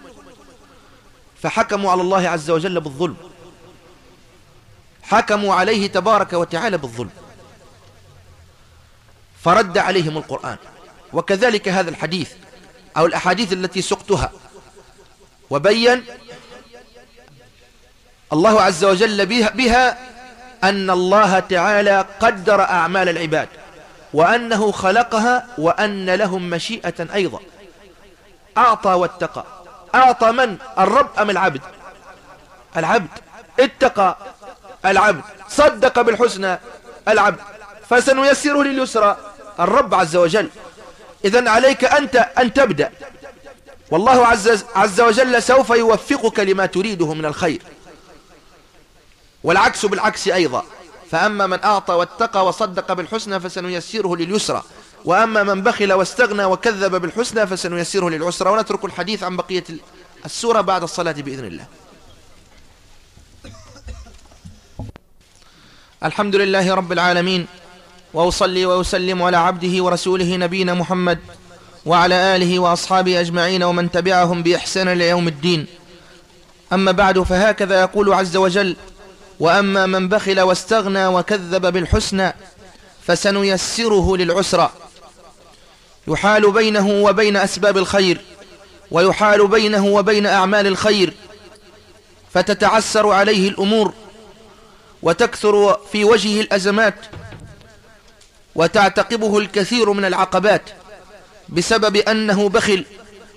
فحكموا على الله عز وجل بالظلم حكموا عليه تبارك وتعالى بالظلم فرد عليهم القرآن وكذلك هذا الحديث أو الأحاديث التي سقتها وبين الله عز وجل بها, بها أن الله تعالى قدر أعمال العباد وأنه خلقها وأن لهم مشيئة أيضا أعطى واتقى أعطى من الرب أم العبد العبد اتقى العبد صدق بالحسنى العبد فسنيسره لليسرى الرب عز وجل إذا عليك أنت أن تبدأ والله عز, عز وجل سوف يوفقك لما تريده من الخير والعكس بالعكس أيضا فأما من أعطى واتقى وصدق بالحسنى فسنيسره لليسرى وأما من بخل واستغنى وكذب بالحسنى فسنيسره للعسرى ونترك الحديث عن بقية السورة بعد الصلاة بإذن الله الحمد لله رب العالمين وأصلي وأسلم على عبده ورسوله نبينا محمد وعلى آله وأصحابه أجمعين ومن تبعهم بإحسان ليوم الدين أما بعد فهكذا يقول عز وجل وأما من بخل واستغنى وكذب بالحسنى فسنيسره للعسرى يحال بينه وبين أسباب الخير ويحال بينه وبين أعمال الخير فتتعسر عليه الأمور وتكثر في وجهه الأزمات وتعتقبه الكثير من العقبات بسبب أنه بخل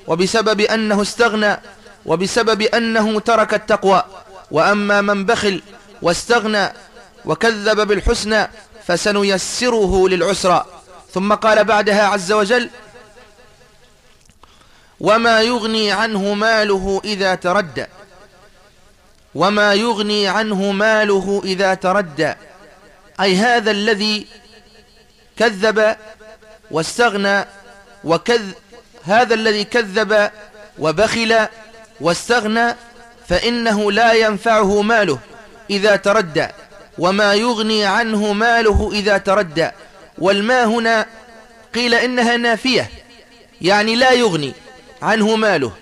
وبسبب أنه استغنى وبسبب أنه ترك التقوى وأما من بخل واستغنى وكذب بالحسنى فسنيسره للعسرى ثم قال بعدها عز وجل وما يغني عنه ماله إذا تردى وما يغني عنه ماله إذا تردى أي هذا الذي كذب واستغنى وكذ هذا الذي كذب وبخل واستغنى فإنه لا ينفعه ماله إذا تردى وما يغني عنه ماله إذا تردى والما هنا قيل إنها نافية يعني لا يغني عنه ماله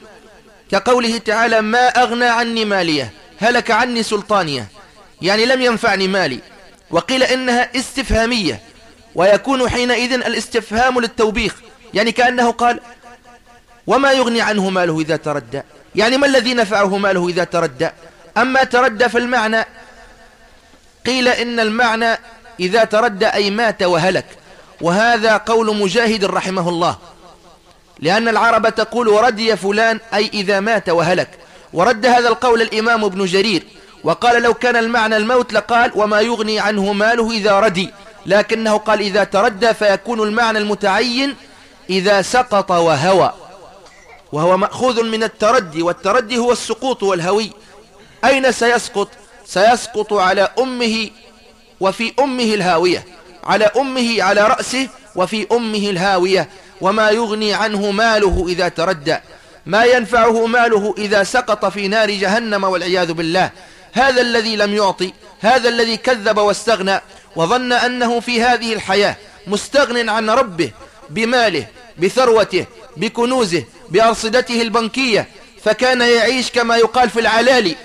كقوله تعالى ما أغنى عني مالية هلك عني سلطانية يعني لم ينفعني مالي وقيل إنها استفهامية ويكون حينئذ الاستفهام للتوبيخ يعني كأنه قال وما يغني عنه ماله إذا تردى يعني ما الذي نفعه ماله إذا تردى أما تردى في المعنى قيل إن المعنى إذا تردى أي مات وهلك وهذا قول مجاهد رحمه الله لأن العرب تقول وردي فلان أي إذا مات وهلك ورد هذا القول الإمام ابن جرير وقال لو كان المعنى الموت لقال وما يغني عنه ماله إذا ردي لكنه قال إذا تردى فيكون المعنى المتعين إذا سقط وهوى وهو مأخوذ من التردي والتردي هو السقوط والهوي أين سيسقط سيسقط على أمه وفي أمه الهاوية على أمه على رأسه وفي أمه الهاوية وما يغني عنه ماله إذا تردى ما ينفعه ماله إذا سقط في نار جهنم والعياذ بالله هذا الذي لم يعطي هذا الذي كذب واستغنى وظن أنه في هذه الحياة مستغن عن ربه بماله بثروته بكنوزه بأرصدته البنكية فكان يعيش كما يقال في العلالي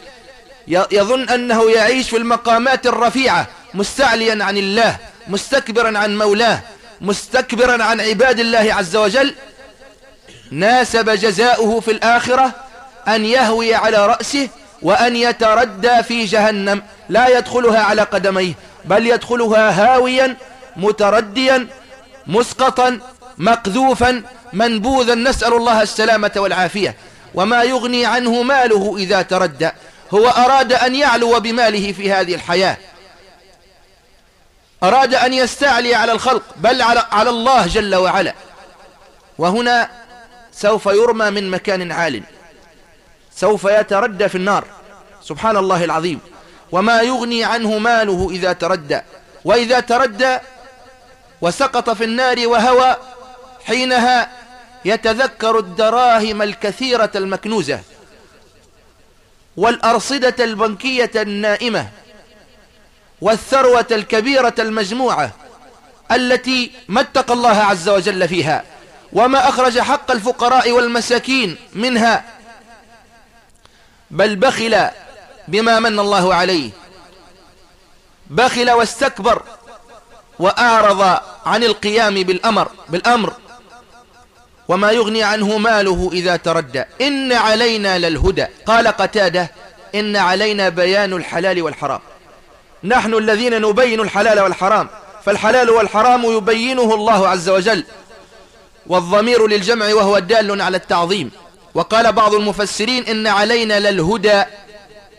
يظن أنه يعيش في المقامات الرفيعة مستعليا عن الله مستكبرا عن مولاه مستكبرا عن عباد الله عز وجل ناسب جزاؤه في الآخرة أن يهوي على رأسه وأن يتردى في جهنم لا يدخلها على قدميه بل يدخلها هاويا مترديا مسقطا مقذوفا منبوذا نسأل الله السلامة والعافية وما يغني عنه ماله إذا تردى هو أراد أن يعلو بماله في هذه الحياة أراد أن يستعلي على الخلق بل على, على الله جل وعلا وهنا سوف يرمى من مكان عال سوف يتردى في النار سبحان الله العظيم وما يغني عنه ماله إذا تردى وإذا تردى وسقط في النار وهوى حينها يتذكر الدراهم الكثيرة المكنوزة والأرصدة البنكية النائمة والثروة الكبيرة المجموعة التي ما اتقى الله عز وجل فيها وما أخرج حق الفقراء والمساكين منها بل بخل بما من الله عليه بخل واستكبر وأعرض عن القيام بالأمر بالأمر وما يغني عنه ماله إذا تردى إن علينا للهدى قال قتادة إن علينا بيان الحلال والحرام نحن الذين نبين الحلال والحرام فالحلال والحرام يبينه الله عز وجل والضمير للجمع وهو دال على التعظيم وقال بعض المفسرين إن علينا للهدى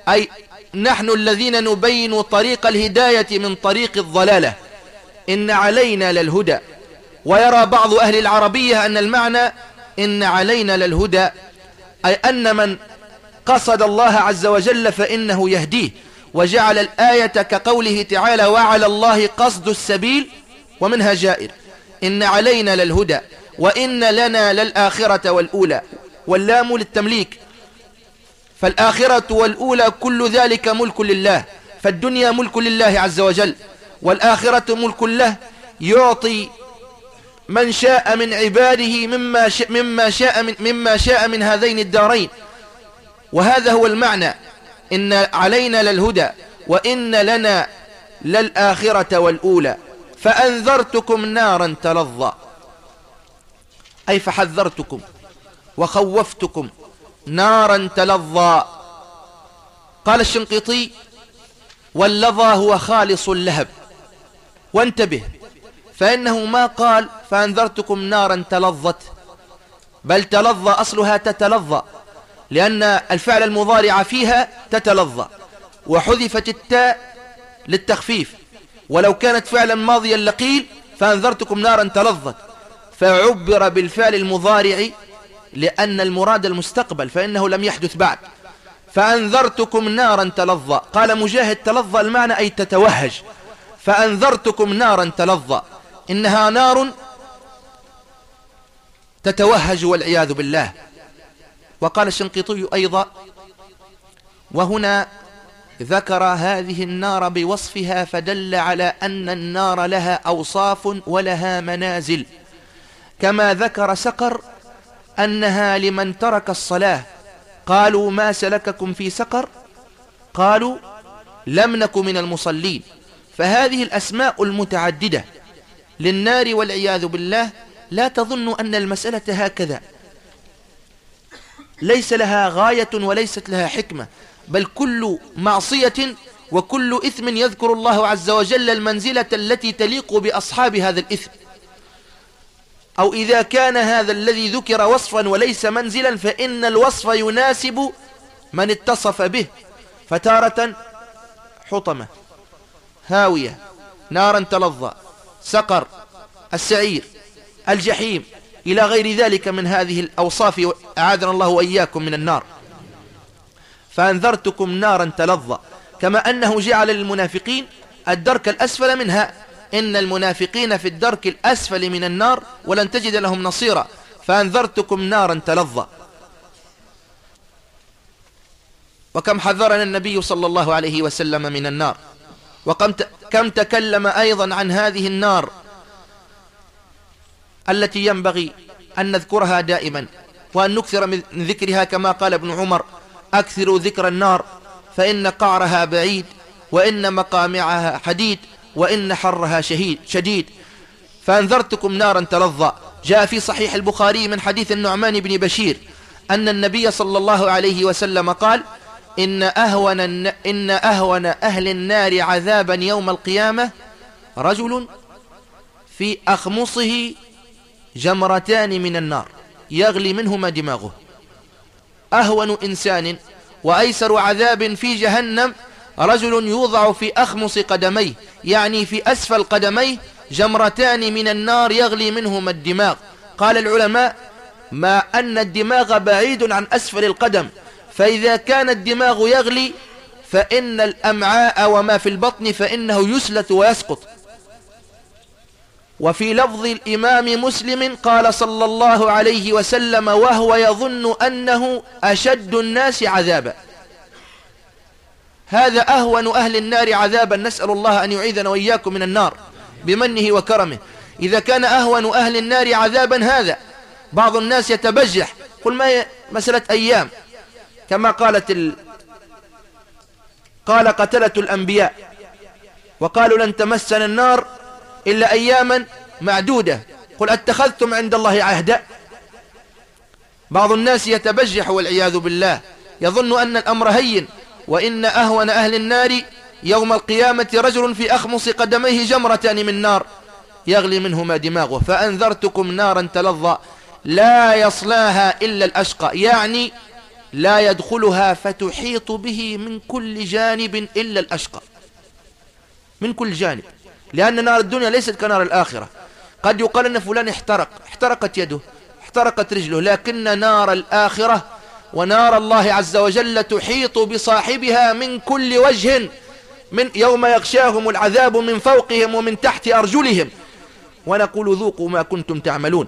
أي نحن الذين نبين طريق الهداية من طريق الضلالة إن علينا للهدى ويرى بعض أهل العربية أن المعنى إن علينا للهدى أي أن من قصد الله عز وجل فإنه يهديه وجعل الآية كقوله تعالى وعلى الله قصد السبيل ومنها جائر إن علينا للهدى وإن لنا للآخرة والأولى واللام للتمليك فالآخرة والأولى كل ذلك ملك لله فالدنيا ملك لله عز وجل والآخرة ملك له يعطي من شاء من عباده مما شاء مما شاء من مما شاء من هذين الدارين وهذا هو المعنى إن علينا للهدى وإن لنا للآخرة والأولى فأنذرتكم نارا تلظى أي فحذرتكم وخوفتكم نارا تلظى قال الشنقيطي واللظى هو خالص اللهب وانتبه فإنه ما قال فأنذرتكم نارا تلظت بل تلظى أصلها تتلظى لأن الفعل المضارع فيها تتلظى وحذفت التاء للتخفيف ولو كانت فعلا ماضيا لقيل فأنذرتكم نارا تلظت فعبر بالفعل المضارع لأن المراد المستقبل فإنه لم يحدث بعد فأنذرتكم نارا تلظى قال مجاهد تلظى المعنى أي تتوهج فأنذرتكم نارا تلظى إنها نار تتوهج والعياذ بالله وقال الشنقيطي أيضا وهنا ذكر هذه النار بوصفها فدل على أن النار لها أوصاف ولها منازل كما ذكر سقر أنها لمن ترك الصلاة قالوا ما سلككم في سقر قالوا لم نك من المصلين فهذه الأسماء المتعددة للنار والعياذ بالله لا تظن أن المسألة هكذا ليس لها غاية وليست لها حكمة بل كل معصية وكل إثم يذكر الله عز وجل المنزلة التي تليق بأصحاب هذا الإثم أو إذا كان هذا الذي ذكر وصفا وليس منزلا فإن الوصف يناسب من اتصف به فتارة حطمة هاوية نارا تلظى سقر السعير الجحيم إلى غير ذلك من هذه الأوصاف أعاذنا الله وإياكم من النار فأنذرتكم نارا تلظى كما أنه جعل للمنافقين الدرك الأسفل منها إن المنافقين في الدرك الأسفل من النار ولن تجد لهم نصيرا فأنذرتكم نارا تلظى وكم حذرنا النبي صلى الله عليه وسلم من النار وكم تكلم أيضا عن هذه النار التي ينبغي أن نذكرها دائما وأن نكثر من ذكرها كما قال ابن عمر أكثروا ذكر النار فإن قعرها بعيد وإن مقامعها حديد وإن حرها شهيد شديد فأنذرتكم نارا تلظى جاء في صحيح البخاري من حديث النعمان بن بشير أن النبي صلى الله عليه وسلم قال إن أهون, إن أهون أهل النار عذابا يوم القيامة رجل في أخمصه جمرتان من النار يغلي منهما دماغه أهون إنسان وأيسر عذاب في جهنم رجل يوضع في أخمص قدميه يعني في أسفل قدميه جمرتان من النار يغلي منهما الدماغ قال العلماء ما أن الدماغ بعيد عن أسفل القدم فإذا كان الدماغ يغلي فإن الأمعاء وما في البطن فإنه يسلث ويسقط وفي لفظ الإمام مسلم قال صلى الله عليه وسلم وهو يظن أنه أشد الناس عذابا هذا أهون أهل النار عذابا نسأل الله أن يعيذنا وإياكم من النار بمنه وكرمه إذا كان أهون أهل النار عذابا هذا بعض الناس يتبجح قل ما مسألة أيام كما قالت ال... قال قتلة الأنبياء وقالوا لن تمسنا النار إلا أياما معدودة قل اتخذتم عند الله عهدا بعض الناس يتبجح والعياذ بالله يظن أن الأمر هين وإن أهون أهل النار يوم القيامة رجل في أخمص قدميه جمرتان من نار يغلي منهما دماغه فأنذرتكم نارا تلظى لا يصلاها إلا الأشقى يعني لا يدخلها فتحيط به من كل جانب إلا الأشقى من كل جانب لأن نار الدنيا ليست كنار الآخرة قد يقال أن فلان احترق احترقت يده احترقت رجله لكن نار الآخرة ونار الله عز وجل تحيط بصاحبها من كل وجه من يوم يغشاهم العذاب من فوقهم ومن تحت أرجلهم ونقول ذوقوا ما كنتم تعملون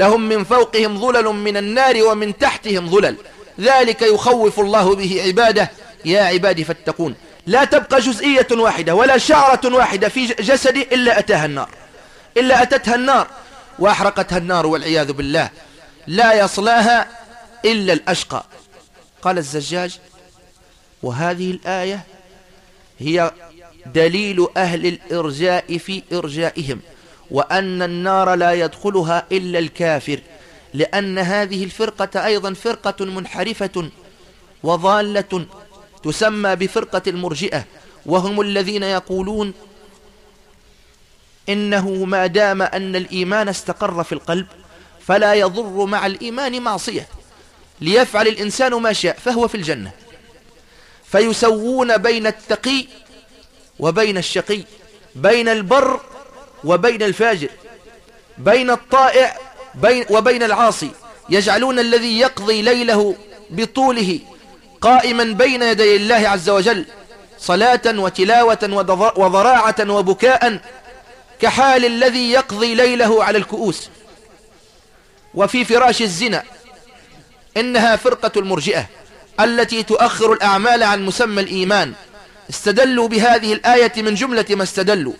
لهم من فوقهم ظلل من النار ومن تحتهم ظلل ذلك يخوف الله به عباده يا عبادي فاتقون لا تبقى جزئية واحدة ولا شعرة واحدة في جسدي إلا أتاها النار إلا أتتها النار وأحرقتها النار والعياذ بالله لا يصلاها إلا الأشقى قال الزجاج وهذه الآية هي دليل أهل الإرجاء في إرجائهم وأن النار لا يدخلها إلا الكافر لأن هذه الفرقة أيضا فرقة منحرفة وضالة تسمى بفرقة المرجئة وهم الذين يقولون إنه ما دام أن الإيمان استقر في القلب فلا يضر مع الإيمان معصية ليفعل الإنسان ما شاء فهو في الجنة فيسوون بين التقي وبين الشقي بين البر وبين الفاجر بين الطائع بين وبين العاصي يجعلون الذي يقضي ليله بطوله قائما بين يدي الله عز وجل صلاة وتلاوة وضراعة وبكاء كحال الذي يقضي ليله على الكؤوس وفي فراش الزنا إنها فرقة المرجئة التي تؤخر الأعمال عن مسمى الإيمان استدلوا بهذه الآية من جملة ما استدلوا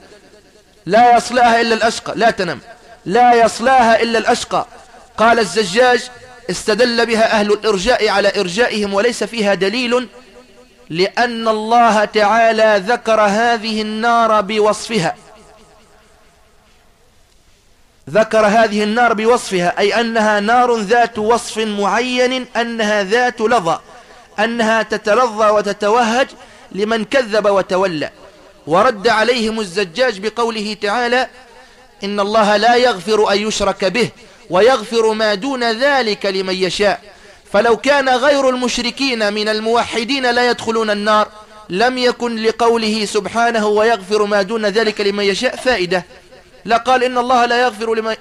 لا يصلاها إلا الأشقى لا تنم لا يصلاها إلا الأشقى قال الزجاج استدل بها أهل الإرجاء على إرجائهم وليس فيها دليل لأن الله تعالى ذكر هذه النار بوصفها ذكر هذه النار بوصفها أي أنها نار ذات وصف معين أنها ذات لظى أنها تتلظى وتتوهج لمن كذب وتولى ورد عليهم الزجاج بقوله تعالى إن الله لا يغفر أن يشرك به ويغفر ما دون ذلك لمن يشاء فلو كان غير المشركين من الموحدين لا يدخلون النار لم يكن لقوله سبحانه ويغفر ما دون ذلك لمن يشاء فائدة لقال إن الله لا يغفر لمن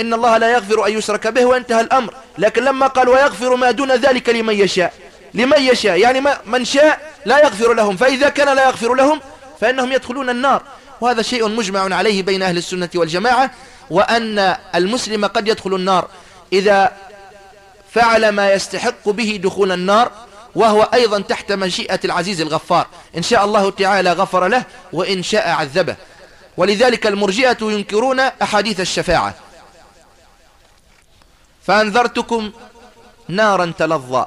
إن الله لا يغفر أن يشرك به وانتهى الأمر لكن لما قال ويغفر ما دون ذلك لمن يشاء لمن يشاء يعني من شاء لا يغفر لهم فإذا كان لا يغفر لهم فإنهم يدخلون النار وهذا شيء مجمع عليه بين أهل السنة والجماعة وأن المسلم قد يدخل النار إذا فعل ما يستحق به دخول النار وهو أيضا تحت مشيئة العزيز الغفار إن شاء الله تعالى غفر له وإن شاء عذبه ولذلك المرجئة ينكرون أحاديث الشفاعة فأنذرتكم نارا تلظى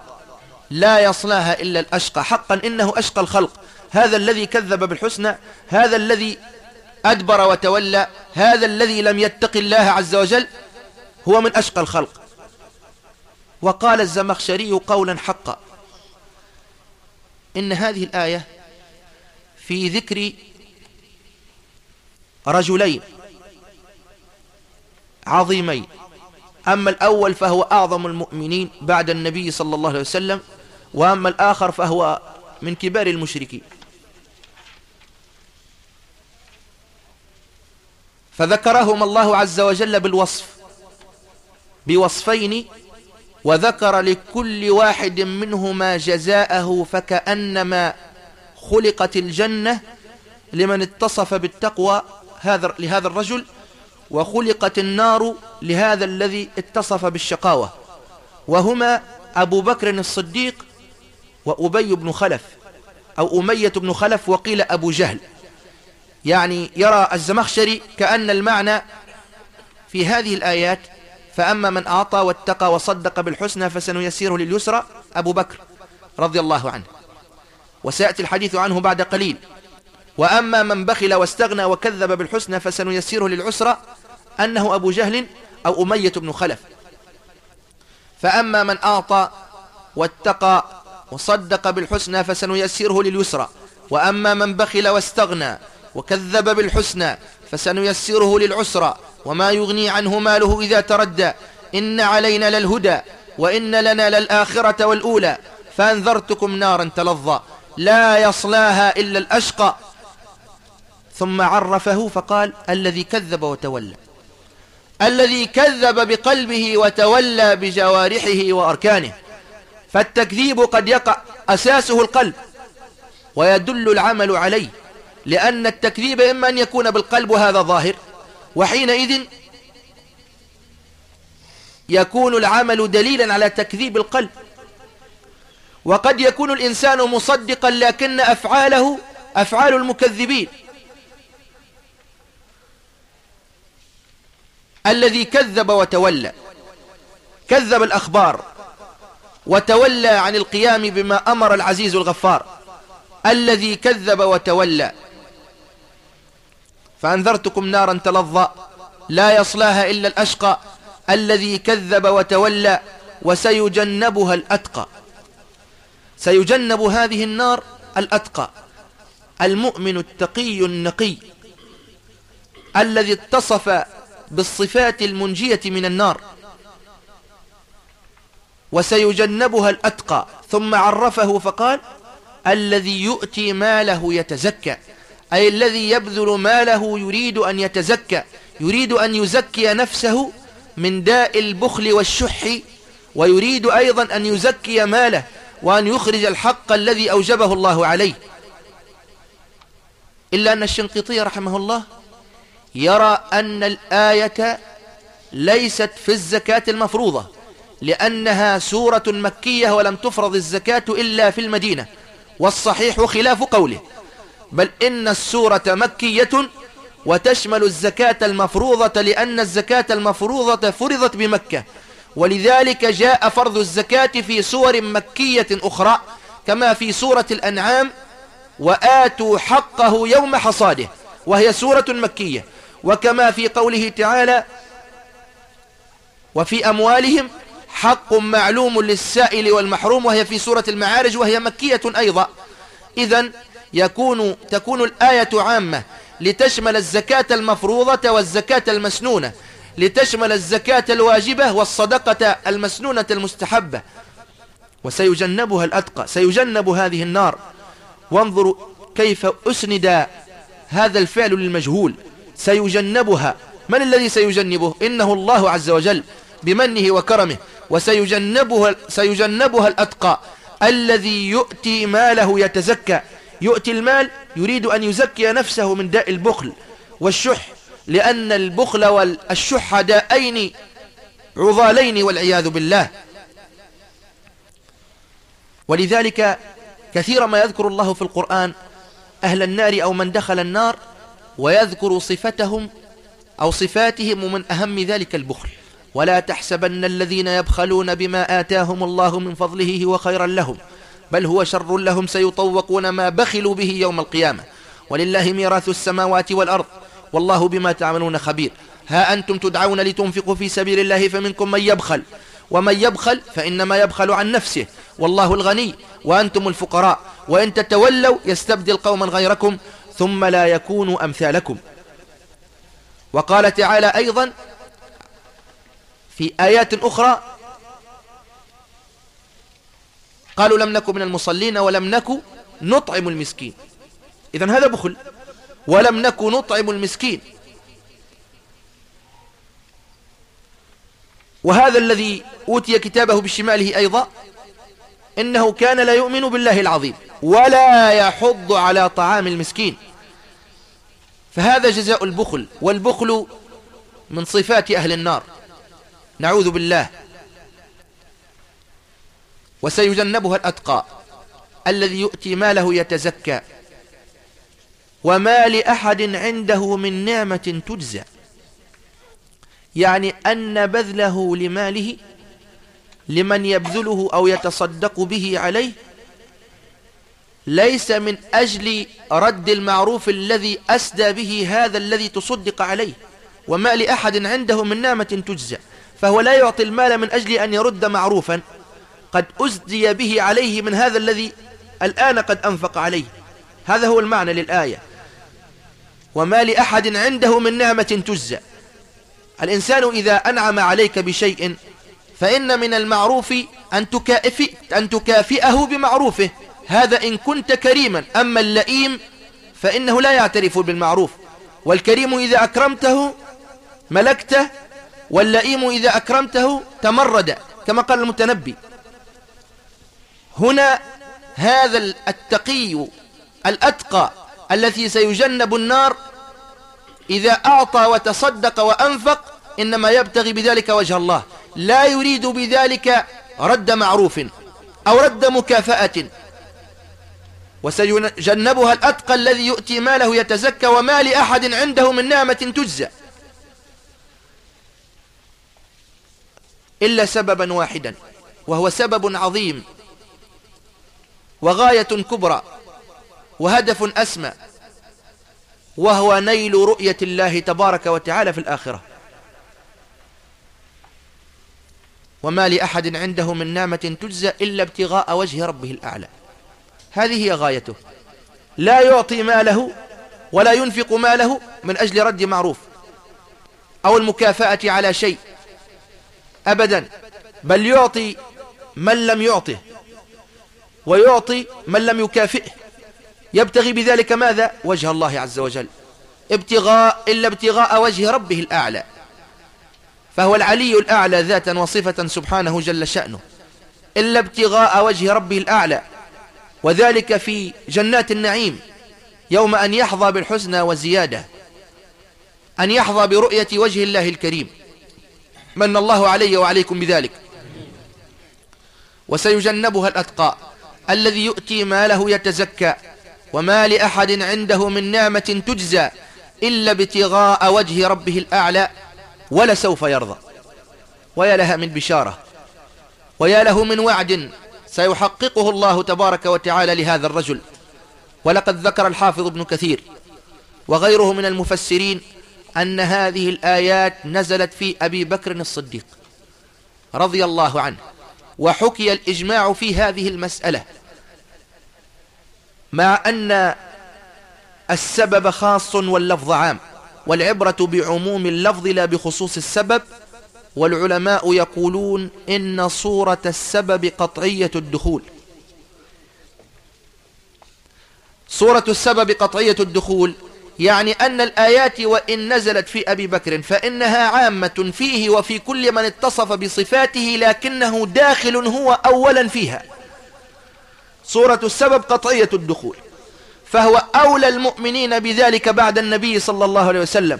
لا يصلاها إلا الأشقى حقا إنه أشقى الخلق هذا الذي كذب بالحسنى هذا الذي أدبر وتولى هذا الذي لم يتق الله عز وجل هو من أشقى الخلق وقال الزمخشري قولا حقا إن هذه الآية في ذكر رجلين عظيمين أما الأول فهو أعظم المؤمنين بعد النبي صلى الله عليه وسلم وأما الآخر فهو من كبار المشركين فذكرهما الله عز وجل بالوصف بوصفين وذكر لكل واحد منهما جزاءه فكأنما خلقت الجنة لمن اتصف بالتقوى هذا لهذا الرجل وخلقت النار لهذا الذي اتصف بالشقاوة وهما أبو بكر الصديق وأبي بن خلف أو أمية بن خلف وقيل أبو جهل يعني يرى الزمخشري كأن المعنى في هذه الآيات فأما من أعطى واتقى وصدق بالحسنى فسنيسيره لليسرى أبو بكر رضي الله عنه وسيأتي الحديث عنه بعد قليل وأما من بخل واستغنى وكذب بالحسنى فسنيسيره للعسرى أنه أبو جهل أو أمية بن خلف فأما من أعطى واتقى وصدق بالحسنى فسنيسره لليسرى وأما من بخل واستغنى وكذب بالحسنى فسنيسره للعسرى وما يغني عنه ماله إذا تردى إن علينا للهدى وإن لنا للآخرة والأولى فأنذرتكم نارا تلظى لا يصلاها إلا الأشقى ثم عرفه فقال الذي كذب وتولى الذي كذب بقلبه وتولى بجوارحه وأركانه فالتكذيب قد يقع أساسه القلب ويدل العمل عليه لأن التكذيب إما أن يكون بالقلب وهذا ظاهر وحينئذ يكون العمل دليلا على تكذيب القلب وقد يكون الإنسان مصدقا لكن أفعاله أفعال المكذبين الذي كذب وتولى كذب الأخبار وتولى عن القيام بما أمر العزيز الغفار الذي كذب وتولى فأنذرتكم نارا تلظى لا يصلاها إلا الأشقى الذي كذب وتولى وسيجنبها الأتقى سيجنب هذه النار الأتقى المؤمن التقي النقي الذي اتصف بالصفات المنجية من النار وسيجنبها الأتقى ثم عرفه فقال الذي يؤتي ماله يتزكى أي الذي يبذل ماله يريد أن يتزكى يريد أن يزكي نفسه من داء البخل والشح ويريد أيضا أن يزكي ماله وأن يخرج الحق الذي أوجبه الله عليه إلا أن الشنقيطي رحمه الله يرى أن الآية ليست في الزكاة المفروضة لأنها سورة مكية ولم تفرض الزكاة إلا في المدينة والصحيح خلاف قوله بل إن السورة مكية وتشمل الزكاة المفروضة لأن الزكاة المفروضة فرضت بمكة ولذلك جاء فرض الزكاة في سور مكية أخرى كما في سورة الأنعام وآتوا حقه يوم حصاده وهي سورة مكية وكما في قوله تعالى وفي أموالهم حق معلوم للسائل والمحروم وهي في سورة المعارج وهي مكية أيضا إذا يكون تكون الآية عامة لتشمل الزكاة المفروضة والزكاة المسنونة لتشمل الزكاة الواجبة والصدقة المسنونة المستحبة وسيجنبها الأتقى سيجنب هذه النار وانظروا كيف أسند هذا الفعل للمجهول سيجنبها من الذي سيجنبه إنه الله عز وجل بمنه وكرمه وسيجنبها سيجنبها الأتقى الذي يؤتي ماله يتزكى يؤتي المال يريد أن يزكي نفسه من داء البخل والشح لأن البخل والشح داءين عضالين والعياذ بالله ولذلك كثيرا ما يذكر الله في القرآن أهل النار أو من دخل النار ويذكر صفتهم أو صفاتهم ومن أهم ذلك البخل ولا تحسبن الذين يبخلون بما آتاهم الله من فضله هو خيرا لهم بل هو شر لهم سيطوقون ما بخلوا به يوم القيامة ولله ميراث السماوات والأرض والله بما تعملون خبير ها أنتم تدعون لتنفقوا في سبيل الله فمنكم من يبخل ومن يبخل فإنما يبخل عن نفسه والله الغني وأنتم الفقراء وإن تتولوا يستبدل قوما غيركم ثم لا يكونوا أمثالكم وقال تعالى أيضا في آيات أخرى قالوا لم نكن من المصلين ولم نكن نطعم المسكين إذا هذا بخل ولم نكن نطعم المسكين وهذا الذي أوتي كتابه بشماله أيضا إنه كان لا يؤمن بالله العظيم ولا يحض على طعام المسكين فهذا جزاء البخل والبخل من صفات أهل النار نعوذ بالله وسيجنبها الأتقى الذي يؤتي ماله يتزكى وما لأحد عنده من نعمة تجزى يعني أن بذله لماله لمن يبذله أو يتصدق به عليه ليس من أجل رد المعروف الذي أسدى به هذا الذي تصدق عليه وما لأحد عنده من نعمة تجزى فهو لا يعطي المال من أجل أن يرد معروفا قد أزدي به عليه من هذا الذي الآن قد أنفق عليه هذا هو المعنى للآية وما لأحد عنده من نعمة تجزى الإنسان إذا أنعم عليك بشيء فإن من المعروف أن, أن تكافئه بمعروفه هذا إن كنت كريما أما اللئيم فإنه لا يعترف بالمعروف والكريم إذا أكرمته ملكته واللئيم إذا أكرمته تمرد كما قال المتنبي هنا هذا التقي الأتقى الذي سيجنب النار إذا أعطى وتصدق وأنفق إنما يبتغي بذلك وجه الله لا يريد بذلك رد معروف أو رد مكافأة وسيجنبها الأتقى الذي يؤتي ماله يتزكى وما لأحد عنده من نعمة تجزى إلا سببا واحدا وهو سبب عظيم وغاية كبرى وهدف أسمى وهو نيل رؤية الله تبارك وتعالى في الآخرة وما لأحد عنده من نعمة تجزى إلا ابتغاء وجه ربه الأعلى هذه هي غايته لا يعطي ماله ولا ينفق ماله من أجل رد معروف أو المكافأة على شيء أبدا بل يعطي من لم يعطه ويعطي من لم يكافئه يبتغي بذلك ماذا وجه الله عز وجل ابتغاء إلا ابتغاء وجه ربه الأعلى فهو العلي الأعلى ذاتا وصفة سبحانه جل شأنه إلا ابتغاء وجه ربه الأعلى وذلك في جنات النعيم يوم أن يحظى بالحسنى وزيادة أن يحظى برؤية وجه الله الكريم من الله علي وعليكم بذلك وسيجنبها الأتقى الذي يؤتي ماله يتزكى وما لأحد عنده من نعمة تجزى إلا ابتغاء وجه ربه الأعلى ولسوف يرضى ويا لها من بشارة ويا له من وعد سيحققه الله تبارك وتعالى لهذا الرجل ولقد ذكر الحافظ ابن كثير وغيره من المفسرين أن هذه الآيات نزلت في أبي بكر الصديق رضي الله عنه وحكي الإجماع في هذه المسألة مع أن السبب خاص واللفظ عام والعبرة بعموم اللفظ لا بخصوص السبب والعلماء يقولون إن صورة السبب قطعية الدخول صورة السبب قطعية الدخول يعني أن الآيات وإن نزلت في أبي بكر فإنها عامة فيه وفي كل من اتصف بصفاته لكنه داخل هو أولا فيها صورة السبب قطعية الدخول فهو أولى المؤمنين بذلك بعد النبي صلى الله عليه وسلم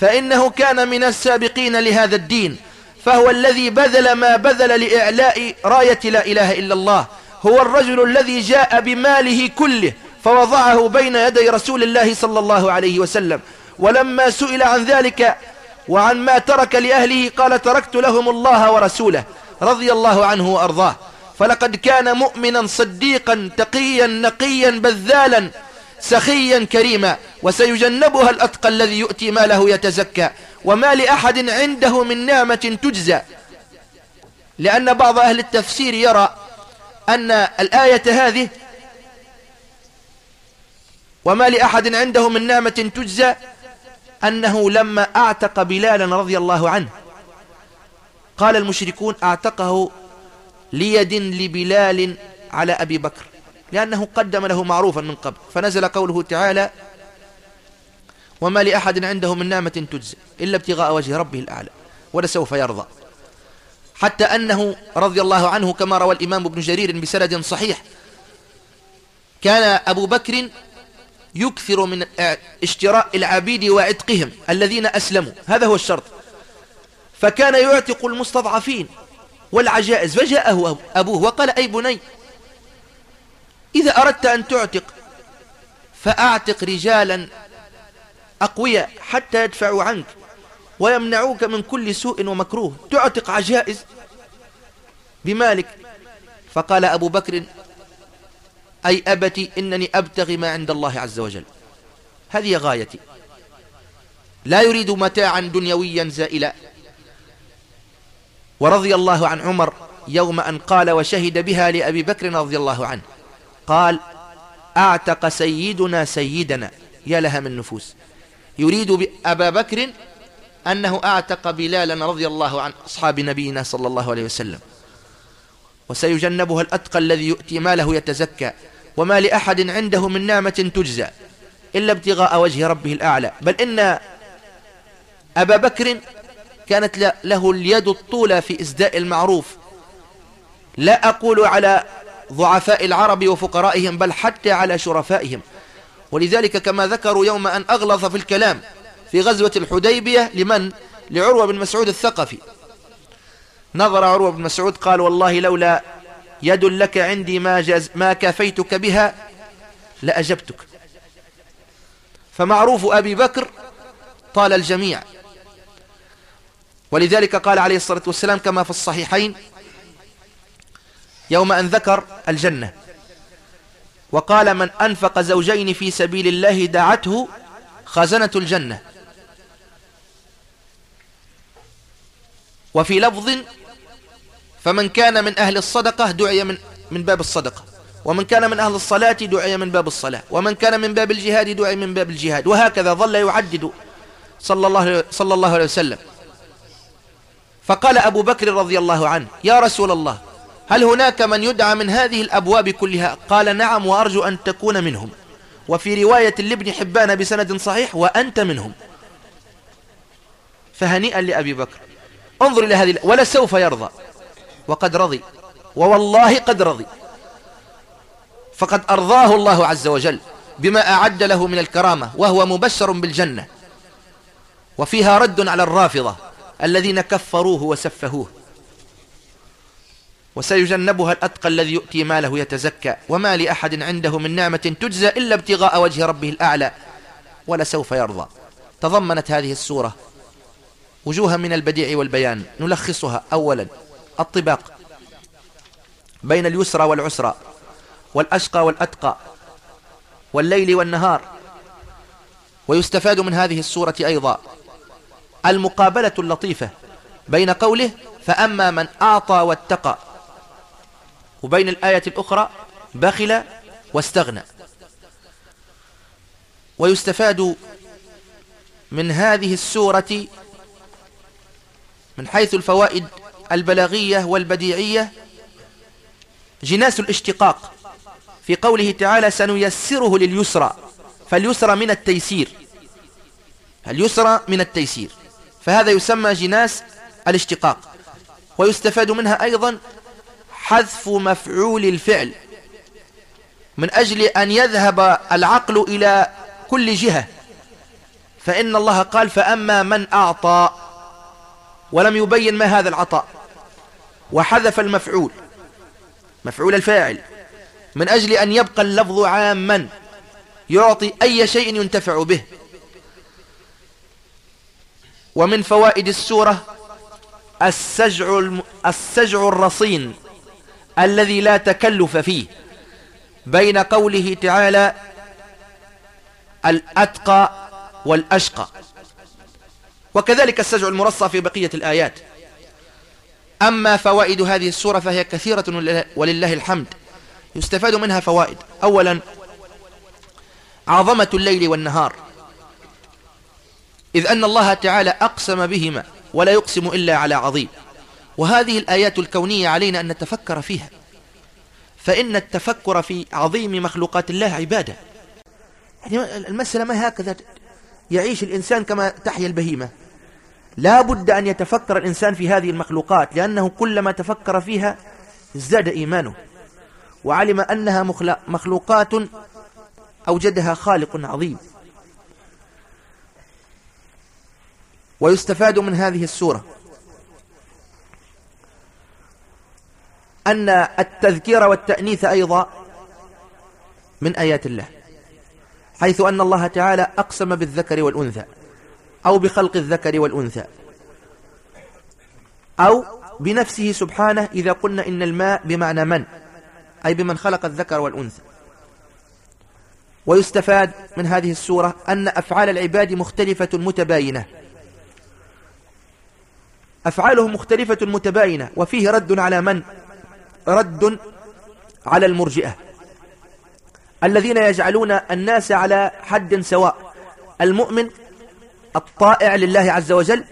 فإنه كان من السابقين لهذا الدين فهو الذي بذل ما بذل لإعلاء راية لا إله إلا الله هو الرجل الذي جاء بماله كله فوضعه بين يدي رسول الله صلى الله عليه وسلم ولما سئل عن ذلك وعن ما ترك لأهله قال تركت لهم الله ورسوله رضي الله عنه وأرضاه فلقد كان مؤمنا صديقا تقيا نقيا بذالا سخيا كريما وسيجنبها الأتقى الذي يؤتي ماله يتزكى وما لأحد عنده من نعمة تجزى لأن بعض أهل التفسير يرى أن الآية هذه وما لأحد عنده من نعمة تجزى أنه لما أعتق بلالا رضي الله عنه قال المشركون أعتقه ليد لبلال على أبي بكر لأنه قدم له معروفا من قبل فنزل قوله تعالى وما لأحد عنده من نعمة تجزى إلا ابتغاء وجه ربه الأعلى ولسوف يرضى حتى أنه رضي الله عنه كما روى الإمام ابن جرير بسند صحيح كان أبو بكر يكثر من اشتراء العبيد وعتقهم الذين أسلموا هذا هو الشرط فكان يعتق المستضعفين والعجائز فجاءه أبوه وقال أي بني إذا أردت أن تعتق فأعتق رجالا أقوياء حتى يدفعوا عنك ويمنعوك من كل سوء ومكروه تعتق عجائز بمالك فقال أبو بكر أي أبتي إنني أبتغي ما عند الله عز وجل هذه غايتي لا يريد متاعا دنيويا زائلا ورضي الله عن عمر يوم أن قال وشهد بها لأبي بكر رضي الله عنه قال أعتق سيدنا سيدنا يا لها من نفوس يريد أبا بكر أنه أعتق بلالا رضي الله عن أصحاب نبينا صلى الله عليه وسلم وسيجنبها الأتقى الذي يؤتي ماله يتزكى وما لأحد عنده من نعمة تجزى إلا ابتغاء وجه ربه الأعلى بل إن أبا بكر كانت له اليد الطولة في إزداء المعروف لا أقول على ضعفاء العرب وفقرائهم بل حتى على شرفائهم ولذلك كما ذكروا يوم أن أغلظ في الكلام في غزوة الحديبية لمن؟ لعروة بن مسعود الثقفي نظر عروة بن مسعود قال والله لولا يد لك عندي ما, جز ما كافيتك بها لأجبتك فمعروف أبي بكر طال الجميع ولذلك قال عليه الصلاة والسلام كما في الصحيحين يوم أن ذكر الجنة وقال من أنفق زوجين في سبيل الله دعته خزنة الجنة وفي لفظ فمن كان من أهل الصدقة دعي من, من باب الصدقة ومن كان من أهل الصلاة دعي من باب الصلاة ومن كان من باب الجهاد دعي من باب الجهاد وهكذا ظل يعدد صلى الله, صلى الله عليه وسلم فقال أبو بكر رضي الله عنه يا رسول الله هل هناك من يدعى من هذه الأبواب كلها قال نعم وأرجو أن تكون منهم وفي رواية لابن حبان بسند صحيح وأنت منهم فهنيئا لأبي بكر انظر إلى هذه ولا سوف يرضى وقد رضي ووالله قد رضي فقد أرضاه الله عز وجل بما أعد له من الكرامة وهو مبشر بالجنة وفيها رد على الرافضة الذين كفروه وسفهوه وسيجنبها الأتقى الذي يؤتي ماله يتزكى وما لأحد عنده من نعمة تجزى إلا ابتغاء وجه ربه الأعلى ولسوف يرضى تضمنت هذه السورة وجوها من البديع والبيان نلخصها أولا الطباق بين اليسرى والعسرى والأشقى والأتقى والليل والنهار ويستفاد من هذه السورة أيضا المقابلة اللطيفة بين قوله فأما من أعطى واتقى وبين الآية الأخرى بخل واستغنى ويستفاد من هذه السورة من حيث الفوائد البلاغية والبديعية جناس الاشتقاق في قوله تعالى سنيسره لليسرى فاليسرى من التيسير اليسرى من التيسير فهذا يسمى جناس الاشتقاق ويستفاد منها أيضا حذف مفعول الفعل من أجل أن يذهب العقل إلى كل جهة فإن الله قال فأما من أعطى ولم يبين ما هذا العطاء وحذف المفعول مفعول الفاعل من أجل أن يبقى اللفظ عاما يعطي أي شيء ينتفع به ومن فوائد السورة السجع, الم... السجع الرصين الذي لا تكلف فيه بين قوله تعالى الأتقى والأشقى وكذلك السجع المرصى في بقية الآيات أما فوائد هذه السورة فهي كثيرة ولله الحمد يستفاد منها فوائد أولا عظمة الليل والنهار إذ أن الله تعالى أقسم بهما ولا يقسم إلا على عظيم وهذه الآيات الكونية علينا أن نتفكر فيها فإن التفكر في عظيم مخلوقات الله عبادة يعني المسألة ما هكذا يعيش الإنسان كما تحيا البهيمة لا بد أن يتفكر الإنسان في هذه المخلوقات لأنه كلما تفكر فيها ازداد إيمانه وعلم أنها مخلوقات أوجدها خالق عظيم ويستفاد من هذه السورة أن التذكير والتأنيث أيضا من آيات الله حيث أن الله تعالى أقسم بالذكر والأنثى أو بخلق الذكر والأنثى أو بنفسه سبحانه إذا قلنا إن الماء بمعنى من أي بمن خلق الذكر والأنثى ويستفاد من هذه السورة أن أفعال العباد مختلفة متباينة أفعالهم مختلفة متباينة وفيه رد على من؟ رد على المرجئة الذين يجعلون الناس على حد سواء المؤمن الطائع لله عز وجل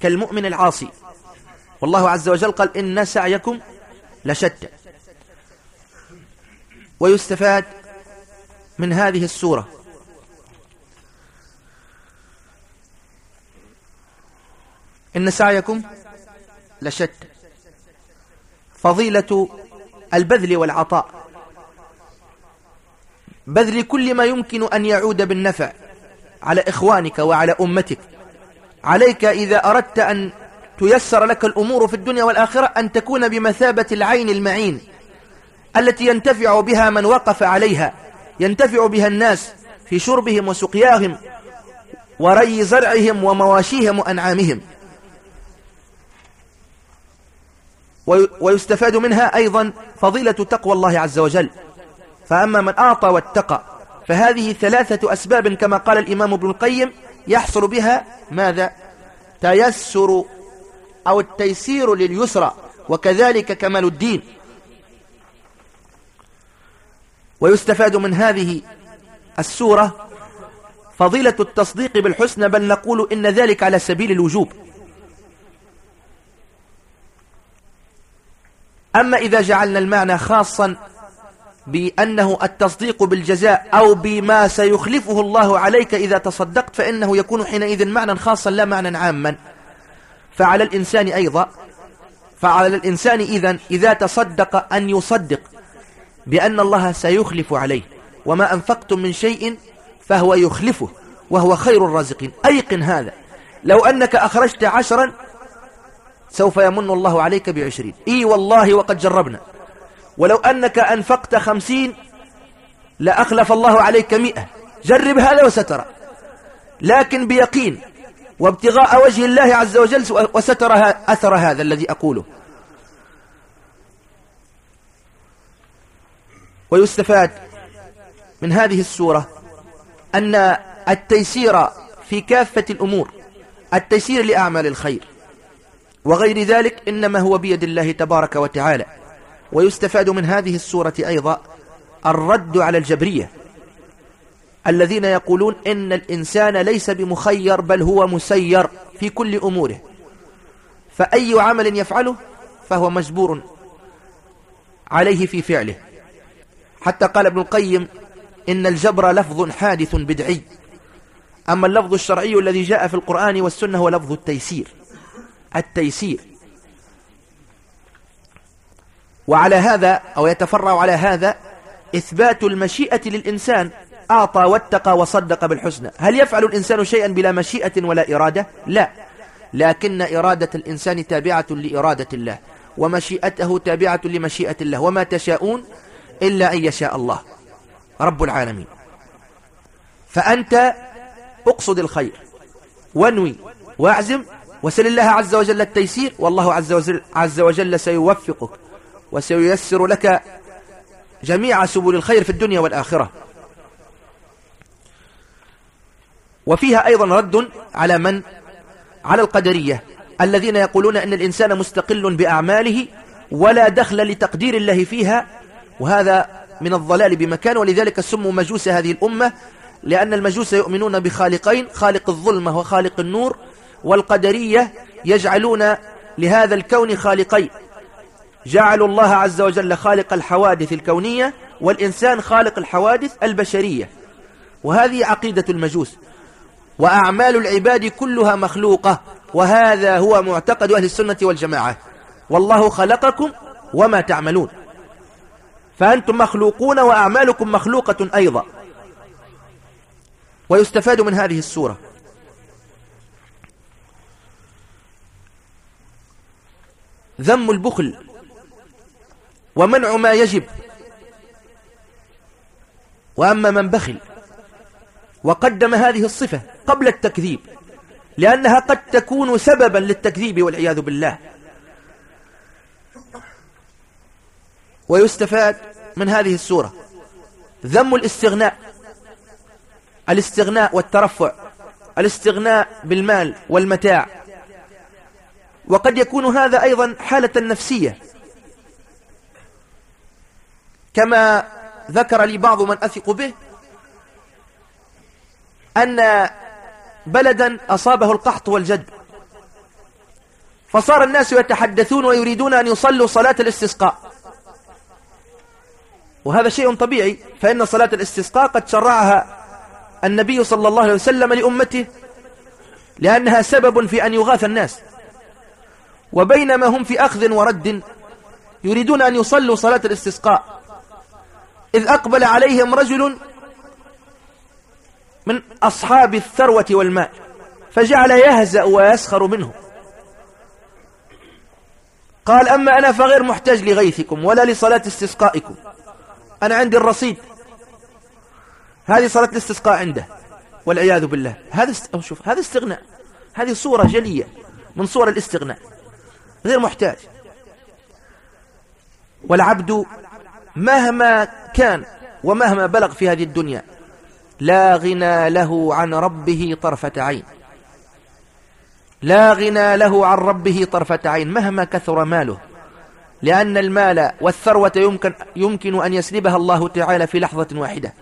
كالمؤمن العاصي والله عز وجل قال إن سعيكم لشتى ويستفاد من هذه السورة إن سعيكم لشتى فضيلة البذل والعطاء بذل كل ما يمكن أن يعود بالنفع على إخوانك وعلى أمتك عليك إذا أردت أن تيسر لك الأمور في الدنيا والآخرة أن تكون بمثابة العين المعين التي ينتفع بها من وقف عليها ينتفع بها الناس في شربهم وسقياهم وري زرعهم ومواشيهم وأنعامهم ويستفاد منها أيضا فضيلة تقوى الله عز وجل فأما من أعطى واتقى فهذه ثلاثة أسباب كما قال الإمام ابن القيم يحصل بها ماذا تيسر أو التيسير لليسرى وكذلك كمال الدين ويستفاد من هذه السورة فضيلة التصديق بالحسنى بل نقول إن ذلك على سبيل الوجوب أما إذا جعلنا المعنى خاصا بأنه التصديق بالجزاء أو بما سيخلفه الله عليك إذا تصدقت فإنه يكون حينئذ معنى خاصا لا معنى عاما فعلى الإنسان أيضا فعلى الإنسان إذا إذا تصدق أن يصدق بأن الله سيخلف عليه وما أنفقتم من شيء فهو يخلفه وهو خير الرازقين أيقن هذا لو أنك أخرجت عشرا سوف يمن الله عليك بعشرين إي والله وقد جربنا ولو أنك أنفقت خمسين لأخلف الله عليك مئة جرب هذا وسترى لكن بيقين وابتغاء وجه الله عز وجل وسترى أثر هذا الذي أقوله ويستفاد من هذه السورة أن التيسير في كافة الأمور التيسير لأعمال الخير وغير ذلك إنما هو بيد الله تبارك وتعالى ويستفاد من هذه السورة أيضا الرد على الجبرية الذين يقولون إن الإنسان ليس بمخير بل هو مسير في كل أموره فأي عمل يفعله فهو مجبور عليه في فعله حتى قال ابن القيم إن الجبر لفظ حادث بدعي أما اللفظ الشرعي الذي جاء في القرآن والسنة هو لفظ التيسير التيسير وعلى هذا أو يتفرع على هذا إثبات المشيئة للإنسان أعطى واتقى وصدق بالحسنى هل يفعل الإنسان شيئا بلا مشيئة ولا إرادة؟ لا لكن إرادة الإنسان تابعة لإرادة الله ومشيئته تابعة لمشيئة الله وما تشاءون إلا أن يشاء الله رب العالمين فأنت اقصد الخير وانوي واعزم وسل الله عز وجل التيسير والله عز وجل, عز وجل سيوفقك وسييسر لك جميع سبل الخير في الدنيا والآخرة وفيها أيضا رد على من؟ على القدرية الذين يقولون أن الإنسان مستقل بأعماله ولا دخل لتقدير الله فيها وهذا من الضلال بمكان ولذلك سموا مجوس هذه الأمة لأن المجوس يؤمنون بخالقين خالق الظلمة وخالق النور والقدرية يجعلون لهذا الكون خالقين جعلوا الله عز وجل خالق الحوادث الكونية والإنسان خالق الحوادث البشرية وهذه عقيدة المجوس وأعمال العباد كلها مخلوقة وهذا هو معتقد أهل السنة والجماعة والله خلقكم وما تعملون فأنتم مخلوقون وأعمالكم مخلوقة أيضا ويستفاد من هذه السورة ذم البخل ومنع ما يجب وأما من بخل وقدم هذه الصفة قبل التكذيب لأنها قد تكون سببا للتكذيب والعياذ بالله ويستفاد من هذه السورة ذم الاستغناء الاستغناء والترفع الاستغناء بالمال والمتاع وقد يكون هذا أيضا حالة نفسية كما ذكر لي بعض من أثق به أن بلدا أصابه القحط والجد فصار الناس يتحدثون ويريدون أن يصلوا صلاة الاستسقاء وهذا شيء طبيعي فإن صلاة الاستسقاء قد شرعها النبي صلى الله عليه وسلم لأمته لأنها سبب في أن يغاث الناس وبينما هم في أخذ ورد يريدون أن يصلوا صلاة الاستسقاء إذ أقبل عليهم رجل من أصحاب الثروة والمال فجعل يهزأ ويسخر منه قال أما أنا فغير محتاج لغيثكم ولا لصلاة استسقائكم أنا عندي الرصيد هذه صلاة الاستسقاء عنده والعياذ بالله هذا است... شوف هذا استغناء هذه صورة جلية من صور الاستغناء غير محتاج والعبد مهما كان ومهما بلغ في هذه الدنيا لا غنى له عن ربه طرفة عين لا غنى له عن ربه طرفة عين مهما كثر ماله لأن المال والثروة يمكن, يمكن أن يسلبها الله تعالى في لحظة واحدة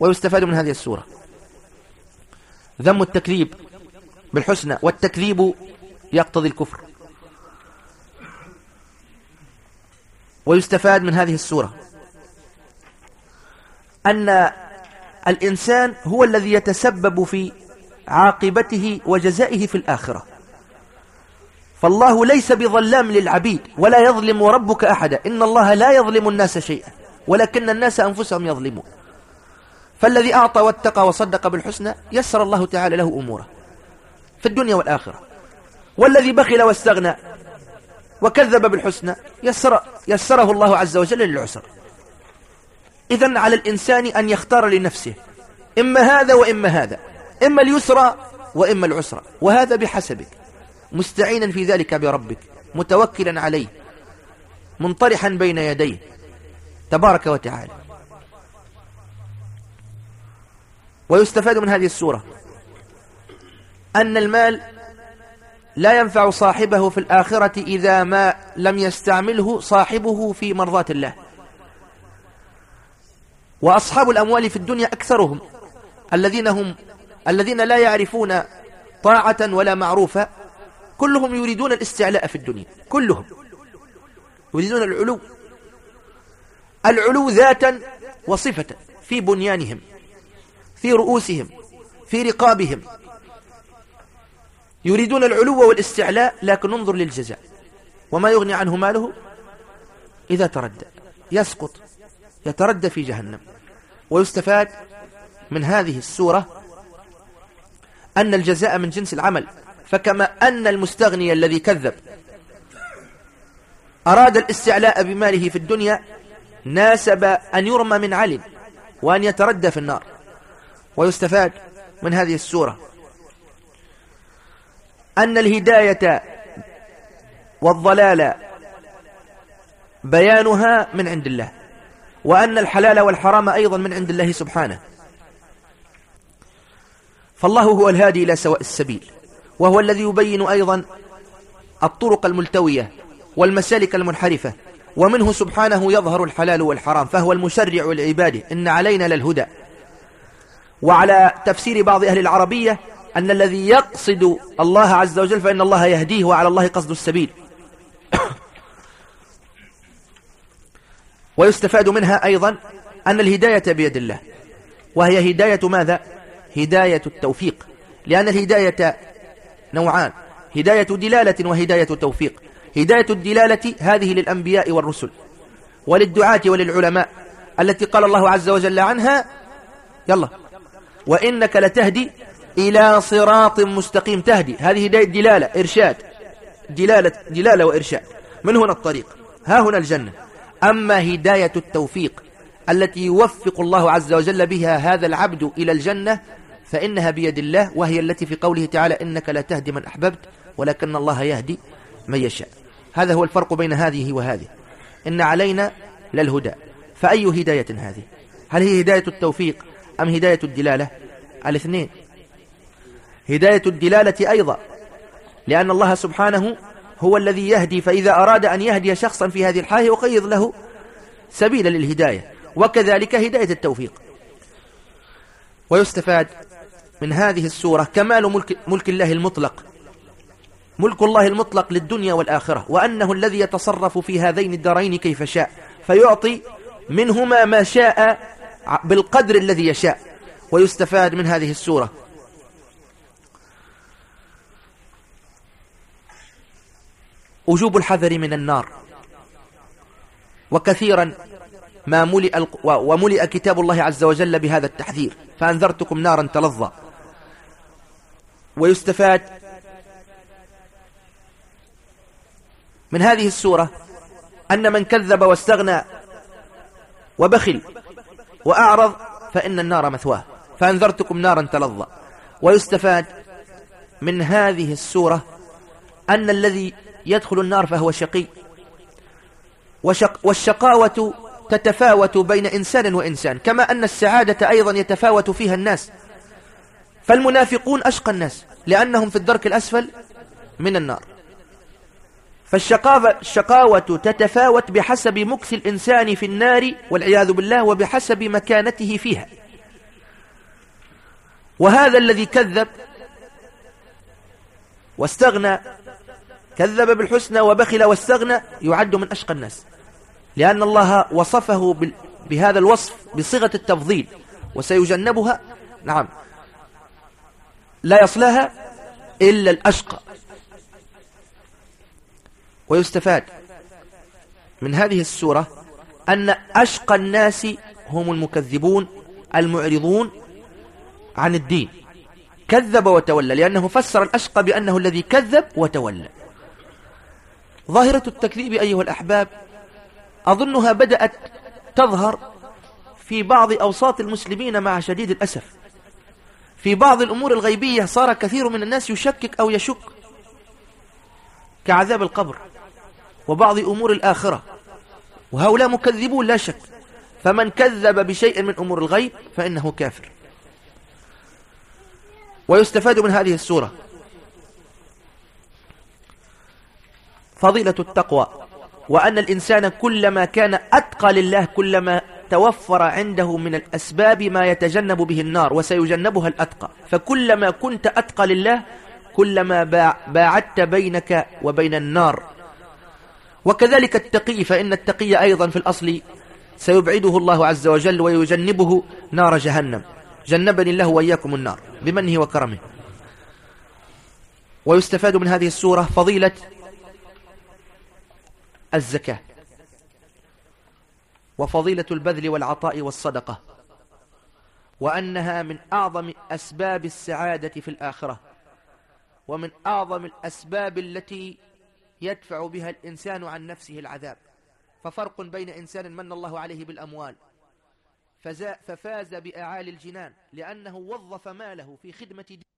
ويستفاد من هذه السورة ذم التكذيب بالحسنى والتكذيب يقتضي الكفر ويستفاد من هذه السورة أن الإنسان هو الذي يتسبب في عاقبته وجزائه في الآخرة فالله ليس بظلام للعبيد ولا يظلم ربك أحدا إن الله لا يظلم الناس شيئا ولكن الناس أنفسهم يظلمون فالذي أعطى واتقى وصدق بالحسنى يسر الله تعالى له أموره في الدنيا والآخرة والذي بخل واستغنى وكذب بالحسنى يسر يسره الله عز وجل للعسر إذا على الإنسان أن يختار لنفسه إما هذا وإما هذا إما اليسرى وإما العسرى وهذا بحسبك مستعينا في ذلك بربك متوكلا عليه منطرحا بين يديه تبارك وتعالى ويستفاد من هذه السورة أن المال لا ينفع صاحبه في الآخرة إذا ما لم يستعمله صاحبه في مرضات الله وأصحاب الأموال في الدنيا أكثرهم الذين هم الذين لا يعرفون طاعة ولا معروفة كلهم يريدون الاستعلاء في الدنيا كلهم يريدون العلو العلو ذاتا وصفة في بنيانهم في رؤوسهم في رقابهم يريدون العلو والاستعلاء لكن انظر للجزاء وما يغني عنه ماله إذا تردى يسقط يتردى في جهنم ويستفاد من هذه السورة أن الجزاء من جنس العمل فكما أن المستغني الذي كذب أراد الاستعلاء بماله في الدنيا ناسب أن يرمى من علم وأن يتردى في النار ويستفاد من هذه السورة أن الهداية والضلال بيانها من عند الله وأن الحلال والحرام أيضا من عند الله سبحانه فالله هو الهادي إلى سواء السبيل وهو الذي يبين أيضا الطرق الملتوية والمسالك المنحرفة ومنه سبحانه يظهر الحلال والحرام فهو المشرع لعباده إن علينا للهدى وعلى تفسير بعض أهل العربية أن الذي يقصد الله عز وجل فإن الله يهديه وعلى الله قصد السبيل ويستفاد منها أيضا أن الهداية بيد الله وهي هداية ماذا؟ هداية التوفيق لأن الهداية نوعان هداية دلالة وهداية توفيق هداية الدلالة هذه للأنبياء والرسل وللدعاة وللعلماء التي قال الله عز وجل عنها يلا وإنك لتهدي إلى صراط مستقيم تهدي هذه دلالة إرشاد دلالة, دلالة وإرشاد من هنا الطريق ها هنا الجنة أما هداية التوفيق التي يوفق الله عز وجل بها هذا العبد إلى الجنة فإنها بيد الله وهي التي في قوله تعالى إنك لا تهدي من أحببت ولكن الله يهدي من يشاء هذا هو الفرق بين هذه وهذه إن علينا للهدى فأي هداية هذه هل هي هداية التوفيق أم هداية الدلالة الاثنين هداية الدلالة أيضا لأن الله سبحانه هو الذي يهدي فإذا أراد أن يهدي شخصا في هذه الحالة يقيض له سبيلا للهداية وكذلك هداية التوفيق ويستفاد من هذه السورة كمال ملك, ملك الله المطلق ملك الله المطلق للدنيا والآخرة وأنه الذي يتصرف في هذين الدارين كيف شاء فيعطي منهما ما شاء بالقدر الذي يشاء ويستفاد من هذه السورة وجوب الحذر من النار وكثيرا ما ملئ وملئ كتاب الله عز وجل بهذا التحذير فأنذرتكم نارا تلظى ويستفاد من هذه السورة أن من كذب واستغنى وبخل وأعرض فإن النار مثواه فأنذرتكم نارا تلظى ويستفاد من هذه السورة أن الذي يدخل النار فهو شقي وشق والشقاوة تتفاوت بين إنسان وإنسان كما أن السعادة أيضا يتفاوت فيها الناس فالمنافقون أشقى الناس لأنهم في الدرك الأسفل من النار فالشقاوة تتفاوت بحسب مكث الإنسان في النار والعياذ بالله وبحسب مكانته فيها وهذا الذي كذب واستغنى كذب بالحسنى وبخل واستغنى يعد من أشقى الناس لأن الله وصفه بهذا الوصف بصيغة التفضيل وسيجنبها نعم لا يصلها إلا الأشقى ويستفاد من هذه السورة أن أشقى الناس هم المكذبون المعرضون عن الدين كذب وتولى لأنه فسر الأشقى بأنه الذي كذب وتولى ظاهرة التكذيب أيها الأحباب أظنها بدأت تظهر في بعض أوساط المسلمين مع شديد الأسف في بعض الأمور الغيبية صار كثير من الناس يشكك أو يشك كعذاب القبر وبعض أمور الآخرة وهؤلاء مكذبون لا شك فمن كذب بشيء من أمور الغيب فإنه كافر ويستفاد من هذه السورة فضيلة التقوى وأن الإنسان كلما كان أتقى لله كلما توفر عنده من الأسباب ما يتجنب به النار وسيجنبها الأتقى فكلما كنت أتقى لله كلما باعدت بينك وبين النار وكذلك التقي فإن التقي أيضا في الأصل سيبعده الله عز وجل ويجنبه نار جهنم جنبني الله وإياكم النار بمنه وكرمه ويستفاد من هذه السورة فضيلة الزكاة وفضيلة البذل والعطاء والصدقة وأنها من أعظم أسباب السعادة في الآخرة ومن أعظم الأسباب التي يدفع بها الإنسان عن نفسه العذاب ففرق بين إنسان من الله عليه بالأموال ففاز بأعالي الجنان لأنه وظف ماله في خدمة دين